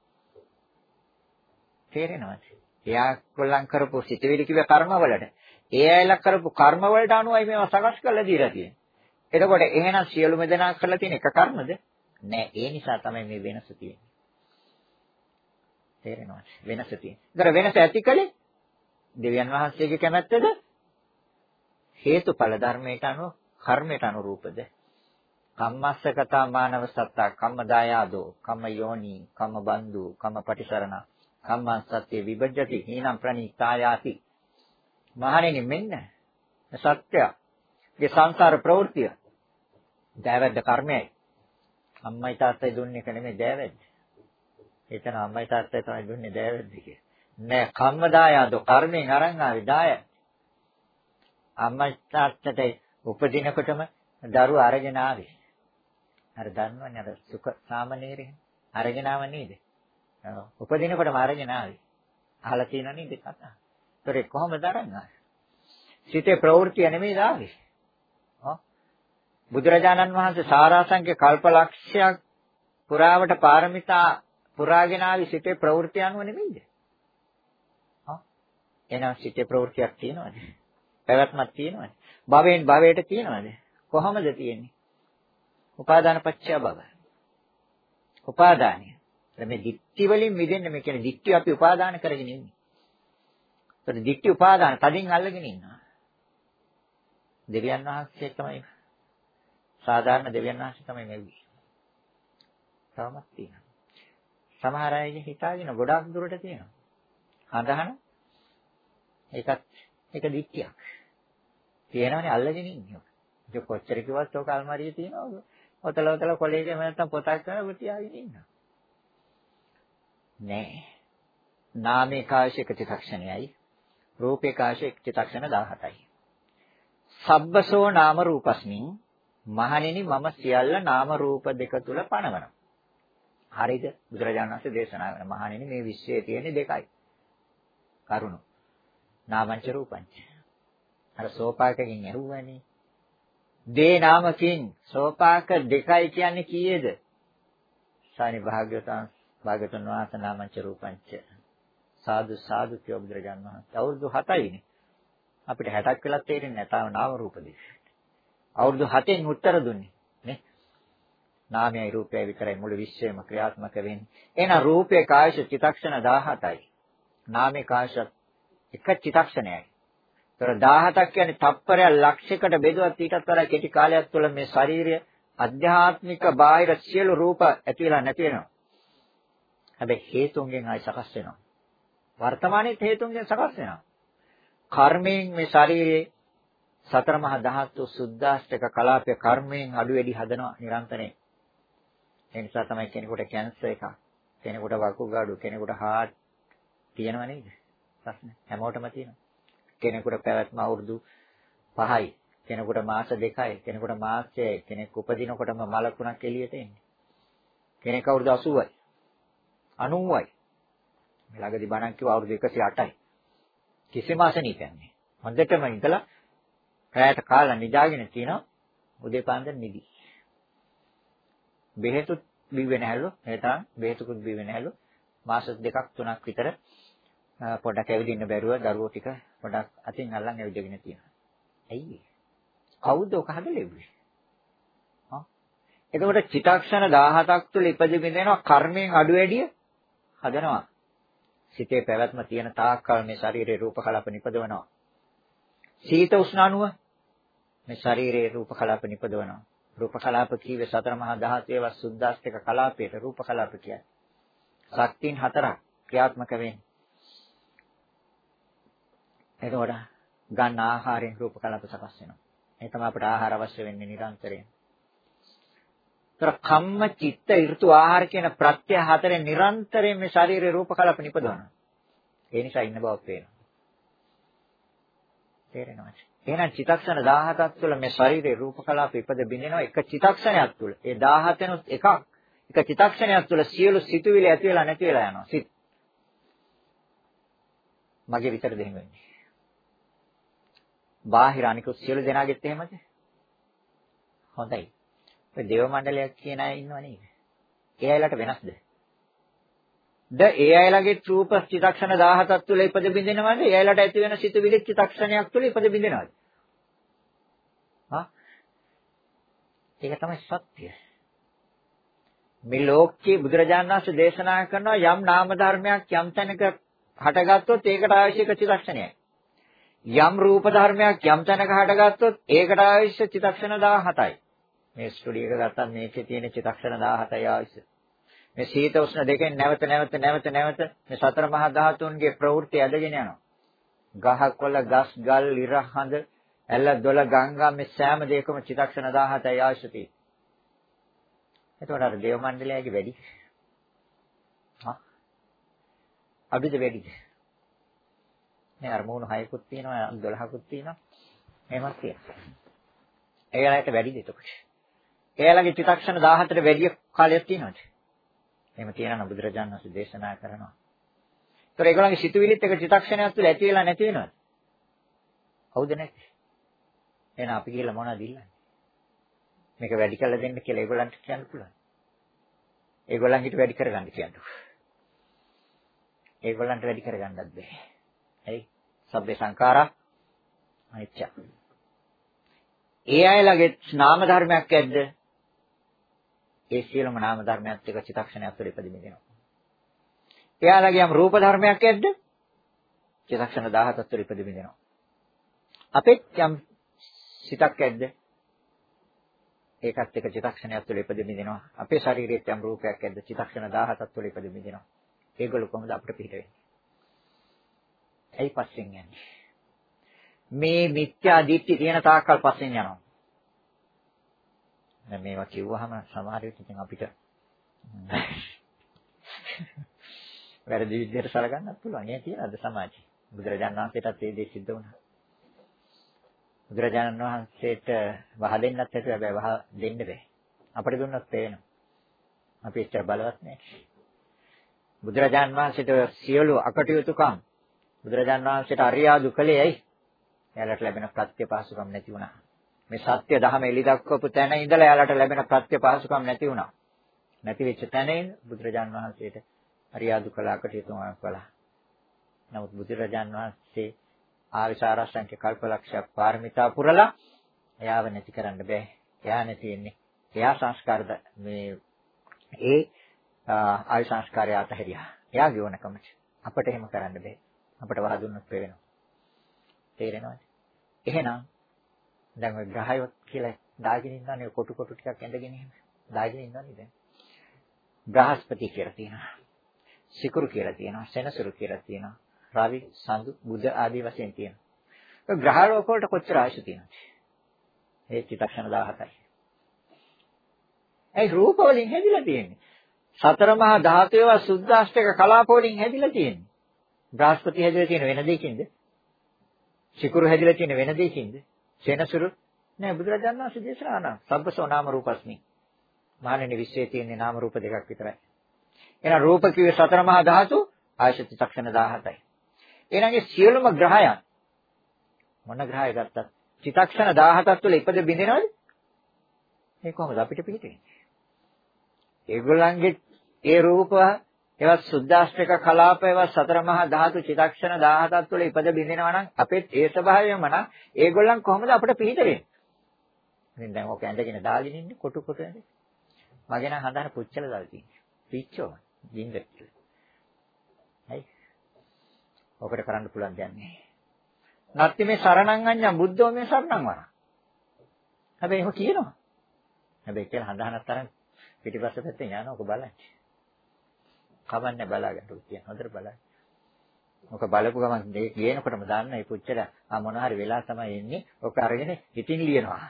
තේරෙනවද? එයා කොල්ලන් කරපු සිතුවිලි කිව්ව කර්මවලට. ඒ අයලා කරපු කර්මවලට අනුවයි මේවා සකස් කරලා දීලා තියෙන්නේ. එතකොට එහෙනම් සියලුම දෙනා කරලා තියෙන එක කර්මද? නෑ. ඒ නිසා තමයි මේ වෙනස තියෙන්නේ. තේරෙනවද? වෙනස තියෙන්නේ. ඒතර වෙනස ඇතිකලේ දෙවියන් වහන්සේගේ කැමැත්තද? හේතුඵල ධර්මයට අනුව කර්මයට අනුරූපද කම්මස්සකතා මානව සත්තා කම්මදායාදෝ කම්ම යෝනි කම්ම බන්දු කම්ම පටිසරණ කම්මං සත්‍ය විභජ්‍යති හීනම් ප්‍රණීතායාති මහණෙනි මෙන්න සත්‍යයේ සංසාර ප්‍රවෘත්තිය දෑවැද්ද කර්මයයි අම්මයි තාත්තයි දුන්නේ එක නෙමෙයි දෑවැද්ද එතන අම්මයි තාත්තයි තමයි දුන්නේ දෑවැද්ද කිය නෑ කම්මදායාදෝ කර්මයෙන් අරන් ආවේ දායයි අම්මා තාත්තට උපදිනකොටම දරුවා අරගෙන ආවේ. අර දන්නවනේ අර සුඛ සාමනීරේ අරගෙන ආව නේද? උපදිනකොටම අරගෙන ආවේ. අහලා තියෙන නේද කතා? ඒතර කොහොමද අරන් ආවේ? සිතේ ප්‍රවෘත්ති නෙමෙයි ආවේ. හා බුදුරජාණන් වහන්සේ සාරාංශක කල්පලක්ෂයක් පුරාවට පාරමිතා පුරාගෙන ආවි සිතේ ප්‍රවෘත්ති අනුව නෙමෙයිද? හා එහෙනම් සිතේ ප්‍රවෘත්තියක් තියෙනවද? පැවැත්මක් තියෙනවද? භවයෙන් භවයට තියෙනවද? කොහොමද තියෙන්නේ? උපාදාන පත්‍ය භව. උපාදානය. මේ දික්ටි වලින් මිදෙන්න මේ කියන්නේ දික්ටි අපි උපාදාන කරගෙන ඉන්නේ. ඒතර දික්ටි උපාදාන තදින් අල්ලගෙන ඉන්නවා. දෙවියන් වහන්සේ තමයි සාධාරණ දෙවියන් වහන්සේ තමයි මෙව්වේ. තවමත් තියෙනවා. සමහර අය හිතාගෙන ගොඩාක් දුරට තියෙනවා. අඳහන ඒකත් ඒක දික්තියක්. තියෙනවනේ අල්ලගෙන ඉන්නේ. ඒක කොච්චර කිව්වත් ඔක අල්මාරියේ තියෙනවා. ඔතල ඔතල කොලේකේ නැත්තම් පොතක් කරලා තියාගෙන ඉන්නවා. නෑ. නාමේ කාශයක චිත්තක්ෂණයයි රූපේ කාශයක චිත්තක්ෂණ 17යි. සබ්බසෝ නාම රූපස්මින් මහණෙනි මම සියල්ල නාම රූප දෙක තුල පණවනවා. හරිද? බුදුරජාණන් වහන්සේ දේශනා කරන මහණෙනි මේ විශ්වයේ තියෙන දෙකයි. කරුණු. නාමංච රූපංච. අර සෝපාකකින් ඇහුවනේ. දේ නාමකින් සෝපාක දෙකයි කියන්නේ කීයේද? සානි භාග්‍යවතුන් භාග්‍යවතුන් වහන්සේ නාමංච රූපංච. සාදු සාදු කිය බුදුරජාණන් වහන්සේ. අවුරුදු 7යිනේ. අපිට 60ක් වෙලක් තේරෙන්නේ නැතාව නාම රූප දෙක. අවුරුදු 7න් උත්තර දුන්නේ. නාමයයි රූපයයි විතරයි මුළු විශ්වයම ක්‍රියාත්මක වෙන්නේ. එහෙනම් රූපේ කායශ චිතක්ෂණ 17යි. නාමේ කායශ එක චිතක්ෂණයයි. ඒතර 17ක් කියන්නේ තප්පරයක් ලක්ෂයකට බෙදුවත් ඊටත් වඩා කෙටි කාලයක් තුළ මේ ශාරීරිය අධ්‍යාත්මික බාහිර සියලු රූප ඇති වෙලා නැති වෙනවා. හැබැයි හේතුන්ගෙන් ආයි සකස් වෙනවා. වර්තමානයේ හේතුන්ගෙන් සකස් වෙනවා. කර්මයෙන් මේ ශාරීරියේ සතර මහා ධාතු සුද්දාෂ්ටක කලාපය කර්මයෙන් අඩු වැඩි හදනවා නිරන්තරයෙන්. ඒ නිසා තමයි කෙනෙකුට කැන්සර් එකක්, කෙනෙකුට වකුගඩු, කෙනෙකුට හાર્ට් තියෙනව නේද? ප්‍රශ්න හැමෝටම තියෙනවා. කෙනෙකුට පැවැත්ම අවුරුදු 5යි, කෙනෙකුට මාස 2යි, කෙනෙකුට මාස 6යි, කෙනෙක් උපදිනකොටම මලකුණක් එළියට එන්නේ. කෙනෙක් අවුරුදු 80යි, 90යි. ළඟදී බණක් කිව්ව අවුරුදු 108යි. කිසිම අසනීපයක් නැහැ. හොඳටම ඉඳලා රැයට කාලා නිදාගෙන තියෙනවා උදේ පාන්දර නිදි. බෙහෙතුත් බිව්වේ නැහැලු. ඒ තරම් බෙහෙතුකුත් බිව්වේ නැහැලු. මාස දෙකක් තුනක් විතර පොඩක් ඇවිදින්න බැරුව දරුවෝ ටික පොඩක් අතින් අල්ලන් ඇවිදගෙන තියෙනවා. ඇයි කවුද ඔක හදලෙව්වේ? හා? එතකොට චිත්තක්ෂණ 17ක් තුළ ඉපදෙමින් දෙනවා කර්මයෙන් අඩු වැඩිය හදනවා. සිතේ පැවැත්ම තියෙන තාක්කල් මේ ශරීරේ රූප කලාප නිපදවනවා. සීත උෂ්ණ අණුව මේ ශරීරයේ රූප කලාප නිපදවනවා. රූප කලාප කීවේ සතර මහා ධාතයේ ව සුද්දාස්තික කලාපයට රූප කලාප කියන්නේ. ශක්තියින් හතරක් ක්‍රියාත්මක වෙන්නේ. එතකොට ගන්න ආහාරයෙන් රූප කලාප සකස් වෙනවා. ඒ තමයි අපට ආහාර අවශ්‍ය වෙන්නේ නිරන්තරයෙන්. ତර කම්ම චිත්ත ඍතු ආහාර කියන ප්‍රත්‍ය හතරෙන් නිරන්තරයෙන් මේ ශරීරේ රූප කලාප නිපදවනවා. ඒ නිසා ඉන්න බවක් පේනවා. තේරෙනවද? එහෙනම් චිතක්ෂණ 17ක් තුළ මේ ශරීරේ රූප කලාප ඉපද බින්දෙනවා එක චිතක්ෂණයක් තුළ. ඒ 17 එකක් එක චිතක්ෂණයක් තුළ සියලු සිතුවිලි ඇති වෙලා නැති වෙලා යනවා. සිත්. මගේ විතරද එහෙම වෙන්නේ? බාහිර අනිකුත් සියලු දෙනාගෙත් එහෙමද? හොඳයි. ඔය දේව මණ්ඩලයක් කියන අය ඉන්නව නේද? ඒ අයලට වෙනස්ද? ද ඒ අයලගේ රූප චිත්තක්ෂණ 17ක් තුල ඉපද බින්දෙනවද? ඒ අයලට ඇති වෙන සිතුවිලි චිත්තක්ෂණයක් තුල ඉපද බින්දෙනවද? හා? ඒක තමයි සත්‍ය. මේ ලෝකයේ බුදුරජාණන් වහන්සේ දේශනා කරනවා යම් නාම ධර්මයක් යම් තැනක හටගත්තොත් ඒකට අවශ්‍ය චිත්තක්ෂණයයි. යම් රූප ධර්මයක් යම් තැනක හටගත්තොත් ඒකට අවශ්‍ය චිත්තක්ෂණ 17යි. මේ ස්ටුඩියෝ එක ගත්තත් මේකේ තියෙන චිත්තක්ෂණ 17යි අවශ්‍ය. මේ සීත උෂ්ණ දෙකෙන් නැවත නැවත නැවත නැවත මේ සතර මහා ධාතුන්ගේ ප්‍රවෘත්ති ඇදගෙන යනවා. ගහකොළ ගස් ගල් ඉර හඳ ඇල්ල දොළ ගංගා මේ සෑම දෙයකම චිත්තක්ෂණ 17යි ආශ්‍රිතයි. එතකොට අර දේව මණ්ඩලයේ වැඩි. හා? අභිද වැඩි. මේ අර මූණ 6කුත් තියෙනවා 12කුත් තියෙනවා. එහෙමත් තියෙනවා. ඒගලට වැඩිද එතකොට? ඒගලගේ චිත්තක්ෂණ 17ට වැඩි කාලයක් තියෙනවද? එහෙම තියෙනවා බුදුරජාණන් වහන්සේ දේශනා කරනවා. ඒතර ඒගොල්ලන්ගේ සිතුවිලිත් එක චිත්තක්ෂණයක් තුළ ඇති වෙලා නැති වෙනවද? හවුද නැති? එහෙනම් අපි කියලා මොනවද ඉල්ලන්නේ? මේක වැඩි කරලා දෙන්න කියලා ඒගොල්ලන්ට කියන්න පුළුවන්. ඒගොල්ලන්ට වැඩි කරගන්න කියන්න. ඒගොල්ලන්ට වැඩි කරගන්නත් බෑ. ඇයි? සබ්බේ සංඛාරා අනිච්ච. ඒ අයලගේ නාම ධර්මයක් ඇද්ද? ඒ සියලුම නාම ධර්මයත් එක්ක චිත්තක්ෂණයක් තුළ ඉපදෙමිනවා. එයාලගේ යම් රූප ධර්මයක් ඇද්ද? චිත්තක්ෂණ 17ක් තුළ ඉපදෙමිනවා. අපෙත් යම් සිතක් ඇද්ද? ඒකත් එක්ක චිත්තක්ෂණයක් තුළ ඉපදෙමිනවා. අපේ ශරීරයේ යම් රූපයක් ඇද්ද? චිත්තක්ෂණ 17ක් තුළ ඉපදෙමිනවා. ඒගොල්ලෝ කොහොමද අපිට පිට වෙන්නේ? ඇයි පස්සෙන් යන්නේ? මේ මිත්‍යා දිට්ඨි තියෙන තාක්කල් පස්සෙන් යනවා. දැන් මේවා කිව්වහම සමහර විට ඉතින් අපිට වැරදි විදිහට සලකන්නත් පුළුවන්. ඒ කියන අද සමාජයේ. බුදුරජාණන් වහන්සේටත් ඒ දේ සිද්ධ වුණා. බුදුරජාණන් වහන්සේට වහ දෙන්නත් ඇති හැබැයි වහ දෙන්න බෑ. අපිට දුන්නොත් පේනවා. අපි එච්චර බලවත් නෑ. බුදුරජාණන් වහන්සේට සියලු අකටයුතුකම් බුදුරජාණන් වහන්සේට අරියාදු කළේ ඇයි? එයාලට ලැබෙන ප්‍රත්‍ය පහසුකම් නැති වුණා. මේ සත්‍ය ධහම එලි දක්වපු තැන ඉඳලා එයාලට ලැබෙන ප්‍රත්‍ය පහසුකම් නැති වුණා. නැති වෙච්ච තැනින් බුදුරජාණන් වහන්සේට අරියාදු කළා කටයුතු කළා. නමුත් බුදුරජාණන් වහන්සේ ආවිසාරසංක කල්පලක්ෂයක් පාරමිතා පුරලා එයාව නැති කරන්න බෑ. එයා නැති වෙන්නේ. එයා සංස්කාරද මේ ඒ ආයු සංස්කාරය අතහැරියා. එයාගේ ඕනකමට. අපිට එහෙම කරන්න බෑ. අපිට වහදුන්නත් වෙනවා. තේරෙනවද? එහෙනම් දැන් ඔය ග්‍රහය කියලා දාගෙන ඉන්නනේ කොටු කොටු ටිකක් ඇඳගෙන එහෙම. දාගෙන ඉන්නනේ දැන්. බ්‍රහස්පති කියලා තියෙනවා. සිකුරු කියලා තියෙනවා. සෙනසුරු කියලා තියෙනවා. රවි, සඳු, බුධ ආදී වශයෙන් තියෙනවා. ඔය ග්‍රහ ලෝක වලට කොච්චර ආයුෂ තියෙනවද? ඒ චිත්තක්ෂණ 17යි. ඒ රූප වලින් හැදිලා තියෙන්නේ. සතර මහා ධාතුව සුද්දාෂ්ටක කලාප වලින් හැදිලා තියෙන්නේ. බ්‍රහස්පති හැදිලා තියෙන වෙන දෙයකින්ද? සිකුරු හැදිලා තියෙන වෙන දෙයකින්ද? සෙනසුරු නෑ බුදුරජාණන් වහන්සේ දේශනා කරනවා. සබ්බසෝ නාම රූපස්මි. මහණෙනි විශ්වයේ තියෙන නාම රූප දෙකක් විතරයි. එහෙනම් රූප කිව්වේ සතර මහා ධාතු ආයශ චිත්තක්ෂණ 17යි. එහෙනම් ඒ සියලුම ග්‍රහයන් මොන ග්‍රහය ගත්තත් චිත්තක්ෂණ 17ක් තුළ ඉපද බින්දිනවද? මේ කොහොමද අපිට පිළිතෙන්නේ? ඒගොල්ලන්ගේ ඒ රූප ඒවත් සුද්දාෂ්ටක කලාප ඒවත් සතර මහා ධාතු චිත්තක්ෂණ 17ක් තුළ ඉපද බින්දිනවා නම් අපේ ඒ ස්වභාවයම නම් ඒගොල්ලන් කොහොමද අපිට පිළිත වෙන්නේ? ඉතින් දැන් ඔක ඇඳගෙන දාගෙන ඉන්නේ කොටු කොටු ඇඳ. මගේ නම් හදාන පුච්චල දාලා තියෙන්නේ. පිච්චෝ ජින්ද කියලා. හයි. ඔකට කරන්න පුළුවන් දෙයක් නෑ. නැත්නම් මේ සරණං අඤ්ඤං බුද්ධෝ මේ සරණං වරං. හැබැයි එහෙම කියනවා. හැබැයි කියලා හඳහනක් තරම් පිටිපස්ස පැත්තේ යනවා ඔක බලන්න. කවන්නේ බලාගන්න කියන හොඳට බලන්න. ඔක බලපු ගමන් මේ ගේනකොටම දාන්න මේ පුච්චර ආ මොන හරි වෙලා තමයි එන්නේ. ඔක අරගෙන ඉතින් ලියනවා.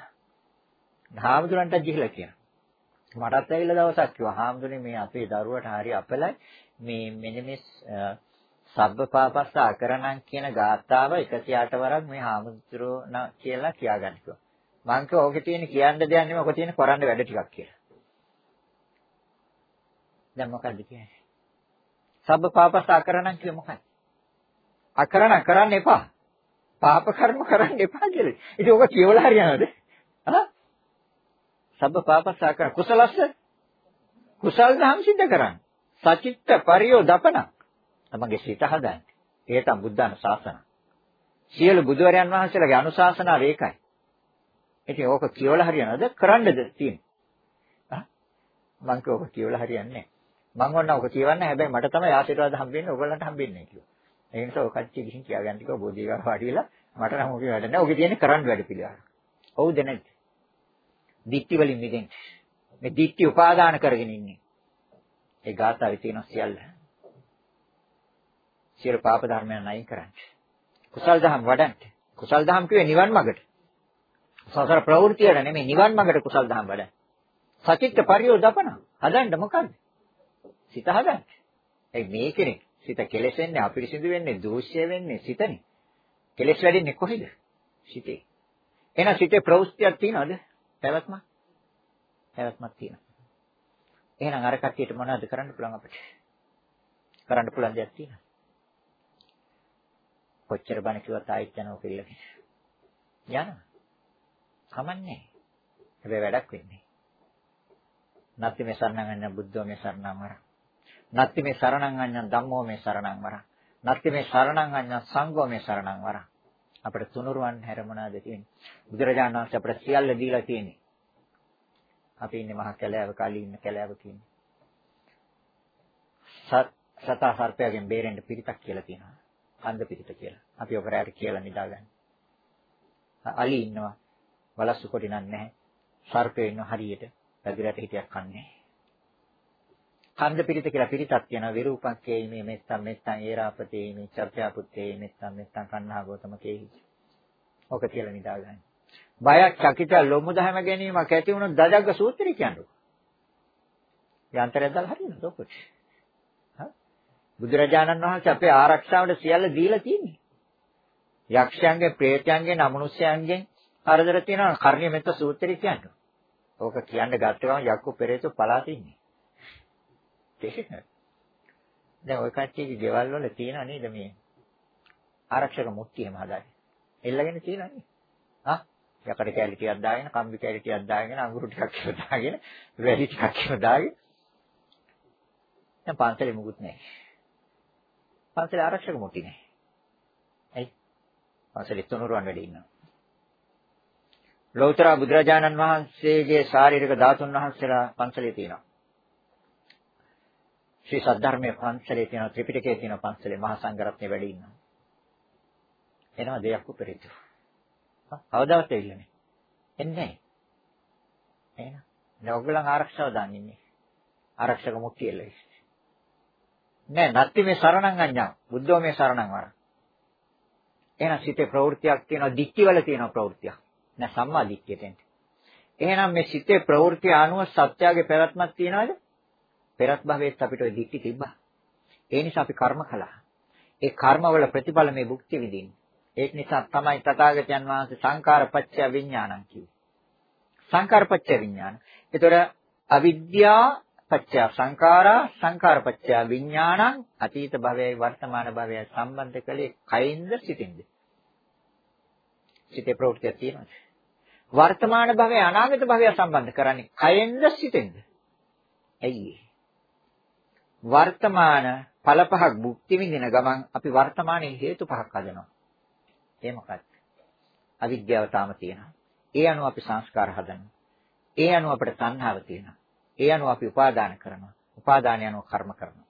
හාමුදුරන්ට ගිහිලා කියනවා. මටත් ඇවිල්ලා දවසක් කිව්වා හාමුදුරනේ මේ අපේ දරුවට හරි අපලයි මේ මෙන්න මේ සබ්බපාපස්ස අකරණම් කියන ගාථාව 108 වරක් මේ හාමුදුරෝ කියලා කියාගන්න කිව්වා. මං කිව්වා ඕකේ තියෙන කියන්න දෙයක් නෙමෙයි ඔක තියෙන කරන්න වැඩ ටිකක් කියලා. දැන් මොකද්ද කියන්නේ? සබ්බපාපස්ස අකරණම් කිය මොකක්ද? අකරණ කරන්න එපා. පාප කර්ම කරන්න එපා කියලා. ඉතින් ඔක කියවලා හරියනවද? ආ? සබ්බ පාපස්ස අකරණ කුසලස්ස කුසල් දහම් සිද්ධ කරන්න. සචිත්ත පරියෝ දපන තමගේ සිත හදන්නේ. ඒ තමයි බුද්ධාන ශාසන. සියලු බුදුවරයන් වහන්සේලාගේ අනුශාසනාව ඒකයි. ඉතින් ඕක කියවලා හරියනවද? කරන්නද තියෙන්නේ? ආ මං කෝක කියවලා හරියන්නේ නැහැ. මං වන්න ඕක කියවන්නේ හැබැයි මට තමයි ආශිර්වාද හම්බෙන්නේ ඔයගොල්ලන්ට හම්බෙන්නේ නැහැ කිව්වා. ඒ නිසා ඔය කච්චි ගිහින් කියාගන්න කිව්වා බෝධිගාර වාඩි වෙලා මට නම් ඔකේ වැඩ නැහැ. ඔකේ තියෙන්නේ කරන්න වැඩ පිළිවෙල. ඔව්ද නැද්ද? දික්ටි වලින් මිදෙන්න. මේ දික්ටි උපාදාන කරගෙන ඉන්නේ. ඒ ගාථාවේ තියෙන සියල්ල. සියලු පාප ධර්මයන් අයින් කරන්න. කුසල් දහම් වඩන්න. කුසල් දහම් කිව්වේ නිවන් මාර්ගට. සසර ප්‍රවෘත්තියට නෙමෙයි නිවන් මාර්ගට කුසල් දහම් වඩන්න. සචිත්ත පරියෝදපන. හදන්න මොකද්ද? සිත හදන්න. ඒ මේ කෙනෙක් සිත කෙලෙසෙන්නේ අපිරිසිදු වෙන්නේ දෝෂය වෙන්නේ සිතනේ. කෙලෙස් වැඩින්නේ කොහෙද? සිතේ. එහෙනම් සිතේ ප්‍රවෘත්තියක් තියනවද? පැවැත්මක්? පැවැත්මක් තියෙනවා. එහෙනම් අර කට්ටියට මොනවද කරන්න පුළුවන් අපිට? කරන්න පුළුවන් දෙයක් තියෙනවා. කොච්චර බණ කිව්වත් ආයෙත් යනවා පිළිලගෙන. යනවා. කමන්නේ. හැබැයි වැඩක් වෙන්නේ. නත්ති මේ සරණං අඤ්ඤ බුද්ධෝ මේ සරණං වර. නත්ති මේ සරණං අඤ්ඤ ධම්මෝ මේ සරණං වර. නත්ති මේ සරණං අඤ්ඤ සංඝෝ මේ සරණං වර. අපිට තුනුරුවන් හැර මොනවද තියෙන්නේ? බුදුරජාණන් වහන්සේ අපිට සියල්ල දීලා තියෙන්නේ. අපි ඉන්නේ මහා කැලෑවක අලි ඉන්න කැලෑවක ඉන්නේ. සතා සර්පයාගෙන් බේරෙන්න පිරිතක් කියලා තියෙනවා. කන්ද පිරිත කියලා. අපි ඔක රැයට කියලා නිදාගන්න. අලි ඉන්නවා. වලස්සු කොටි නැහැ. සර්පය ඉන්න හරියට පැදිරට හිටියක් කන්නේ. කන්ද පිරිත කියලා පිරිතක් තියෙනවා. විරූපක්කේ මේ මෙත්තම් මෙත්තම් ඒරාපතේ මේ චර්යාපුත්තේ මෙත්තම් මෙත්තම් කන්නා ගෝතම කේහි. ඔක කියලා නිදාගන්න. බයක් චකිත ලොමු දහම ගැනීමක් ඇති වුණොත් දජග්ග සූත්‍රය කියන්නේ. යන්ත්‍රයක් දාලා හරියනද ඔකට? බුදුරජාණන් වහන්සේ අපේ ආරක්ෂාවට සියල්ල දීලා තියෙන්නේ. යක්ෂයන්ගේ, ප්‍රේතයන්ගේ, අමනුෂ්‍යයන්ගෙන් අරදර තියෙනවා කර්ණ්‍ය මෙත්ත සූත්‍රය කියන්නේ. ඕක කියන්න ගත්ත ගමන් යක්කු පෙරේත පලා තින්නේ. තේරෙනවද? දැන් ওই කට්ටියගේ ගෙවල් වල තියෙන නේද මේ ආරක්ෂක මුට්ටිය එහෙම හදාගෙන. එල්ලගෙන තියෙනවා නේද? ආ යකඩ කැලි ටිකක් දාගෙන, කම්බි කැලි ටිකක් දාගෙන, අඟුරු ටිකක් කියලා දාගෙන, වැලි ටිකක් කියලා දාගෙන. දැන් පන්සලේ මුකුත් නැහැ. පන්සලේ ආරක්ෂක මොටි නැහැ. ඇයි? පන්සලේ තුනුරුවන් වැඩ ඉන්නවා. ලෞතර බුදුරජාණන් වහන්සේගේ ශාරීරික ධාතුන් වහන්සේලා පන්සලේ තියෙනවා. ශ්‍රී සද්ධර්මයේ පන්සලේ තියෙනවා ත්‍රිපිටකයේ තියෙනවා පන්සලේ මහා සංඝරත්නය වැඩ ඉන්නවා. එනවා දෙයක් උපරිතු. කවදාවත් ඇවිල්ලා නැහැ. එන්නේ නැහැ. එහෙනම් දැන් ඔයගොල්ලන් ආරක්ෂාව දාන්න ඉන්නේ. ආරක්ෂක මුට්ටියල. නෑ නැත්ති මේ සරණං අඤ්ඤා. බුද්ධෝ මේ සරණං වර. එහෙනම් සිතේ ප්‍රවෘත්තියක් තියෙනවා, දික්කිවල තියෙනවා ප්‍රවෘත්තියක්. නෑ සම්මා දික්කියට. එහෙනම් මේ සිතේ ප්‍රවෘත්ති අනුව සත්‍යයේ පැවැත්මක් තියනවාද? පෙරත් භවයේත් අපිට ওই දික්ටි තිබ්බා. ඒ නිසා අපි කර්ම කළා. ඒ කර්මවල ප්‍රතිඵල මේ භුක්ති විඳින්නේ. ඒක නිසා තමයි තථාගතයන් වහන්සේ සංකාරපච්චය විඥානං කිව්වේ. සංකාරපච්චය විඥාන. ඒතර අවිද්‍යා පත්‍ය සංඛාරා සංඛාර පත්‍ය විඥානං අතීත භවයයි වර්තමාන භවයයි සම්බන්ධ කළේ කයින්ද සිතින්ද සිතේ ප්‍රවෘත්තිය තියෙනවා වර්තමාන භවය අනාගත භවය සම්බන්ධ කරන්නේ කයෙන්ද සිතෙන්ද ඇයි වර්තමාන ඵල පහක් භුක්ති විඳින ගමන් අපි වර්තමානයේ හේතු පහක් හදනවා ඒ මොකක්ද අවිද්‍යාව තාම තියෙනවා ඒ අනුව අපි සංස්කාර හදනවා ඒ අනුව අපිට තණ්හාව තියෙනවා ඒ අනුව අපි උපාදාන කරනවා. උපාදානය අනුව කර්ම කරනවා.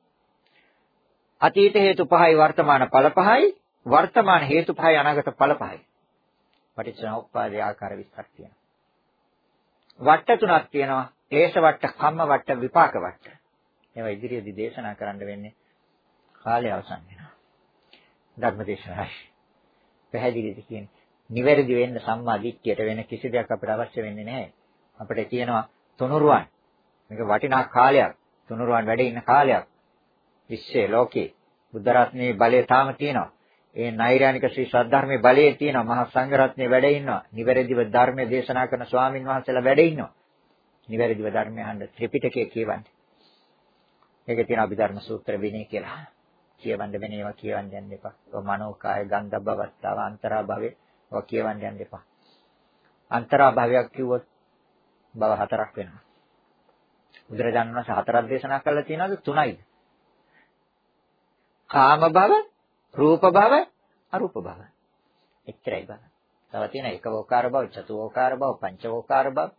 අතීත හේතු පහයි වර්තමාන ඵල පහයි වර්තමාන හේතු පහයි අනාගත ඵල පහයි. පටිච්චසමුප්පාදේ ආකාර විස්තර තියෙනවා. වට්ට තුනක් තියෙනවා. ඒෂ වට්ට, කම්ම වට්ට, විපාක වට්ට. ඒවා ඉදිරියේදී දේශනා කරන්න වෙන්නේ කාලය අවසන් වෙනවා. ධර්මදේශනායි. පැහැදිලිද කියන්නේ? නිවැරදි වෙන්න සම්මා දිට්ඨියට වෙන කිසි දෙයක් අපිට අවශ්‍ය වෙන්නේ නැහැ. අපිට තියෙනවා තුනුරුවන් මේක වටිනා කාලයක්. තුනුරුවන් වැඩ ඉන්න කාලයක්. විශ්වයේ ලෝකේ බුද්ධ රත්නයේ බලය තාම තියෙනවා. ඒ නෛර්යානික ශ්‍රී සද්ධර්මයේ බලය තියෙනවා. මහා සංඝ රත්නයේ වැඩ ඉන්නවා. නිවැරදිව ධර්මයේ දේශනා කරන ස්වාමින් වහන්සේලා වැඩ ඉන්නවා. නිවැරදිව ධර්මය අහන්න ත්‍රිපිටකය කියවන්න. ඒකේ තියෙන අභිධර්ම සූත්‍ර විනය කියලා. කියවන්න වෙන ඒවා කියවන්න යන්න එපා. ඔය මනෝකාය ගන්ධබ්බ අවස්ථාව අන්තරා භවය ඔය කියවන්න යන්න එපා. අන්තරා භවයක් කිව්වොත් භව හතරක් වෙනවා. බුදුරජාණන් වහන්සේ හතරක් දේශනා කළා තියෙනවද තුනයිද? කාම භව, රූප භව, අරූප භව. එච්චරයි බං. තව තියෙන ඒකවෝකාර භව, චතුවෝකාර භව, පංචවෝකාර භව,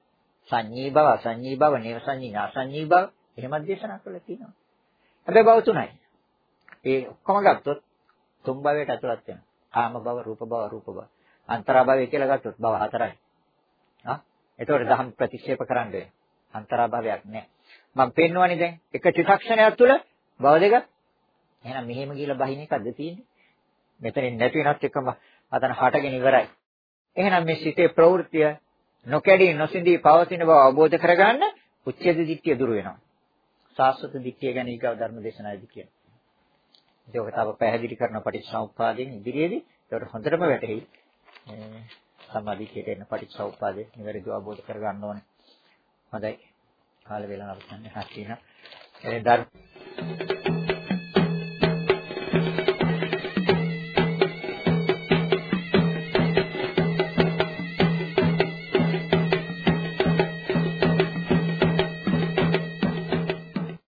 සංඤී භව, අසංඤී භව, නේව සංඤී, නාසංඤී භව එහෙමත් දේශනා කළා තියෙනවා. හැබැයි භව තුනයි. ඒ ඔක්කොම ගත්තොත් තුන් භවයට ඇතුළත් වෙනවා. කාම භව, රූප භව, අරූප භව. අන්තරා භවය කියලා ගත්තොත් භව හතරයි. හා? එතකොට දහම් ප්‍රතික්ෂේප කරන්න වෙනවා. අන්තරා භවයක් නැහැ. මම පෙන්වන්නේ දැන් එක චිත්තක්ෂණයක් තුළ භව දෙක එහෙනම් මෙහෙම ගිහලා බහින එකක්ද තියෙන්නේ මෙතනින් නැති වෙනත් එකම අතන හටගෙන ඉවරයි එහෙනම් මේ සිතේ ප්‍රවෘත්තිය නොකැඩී නොසිඳී පවතින බව අවබෝධ කරගන්න උච්ඡේද දිට්ඨිය දුර වෙනවා සාස්වත දිට්ඨිය ගැන ඊගව ධර්ම දේශනාවේදී කියනවා. ඒක තව පැහැදිලි කරන පටිච්චසමුප්පාදයෙන් ඉදිරියේදී ඒකට හොඳටම වැටහෙයි සම්මාදිකයට එන පටිච්චසමුප්පාදේ නිවැරදිව අවබෝධ කරගන්න ඕනේ. හොඳයි. කාල වේලාව අවසන් වෙනවා කියන ඒ ධර්ම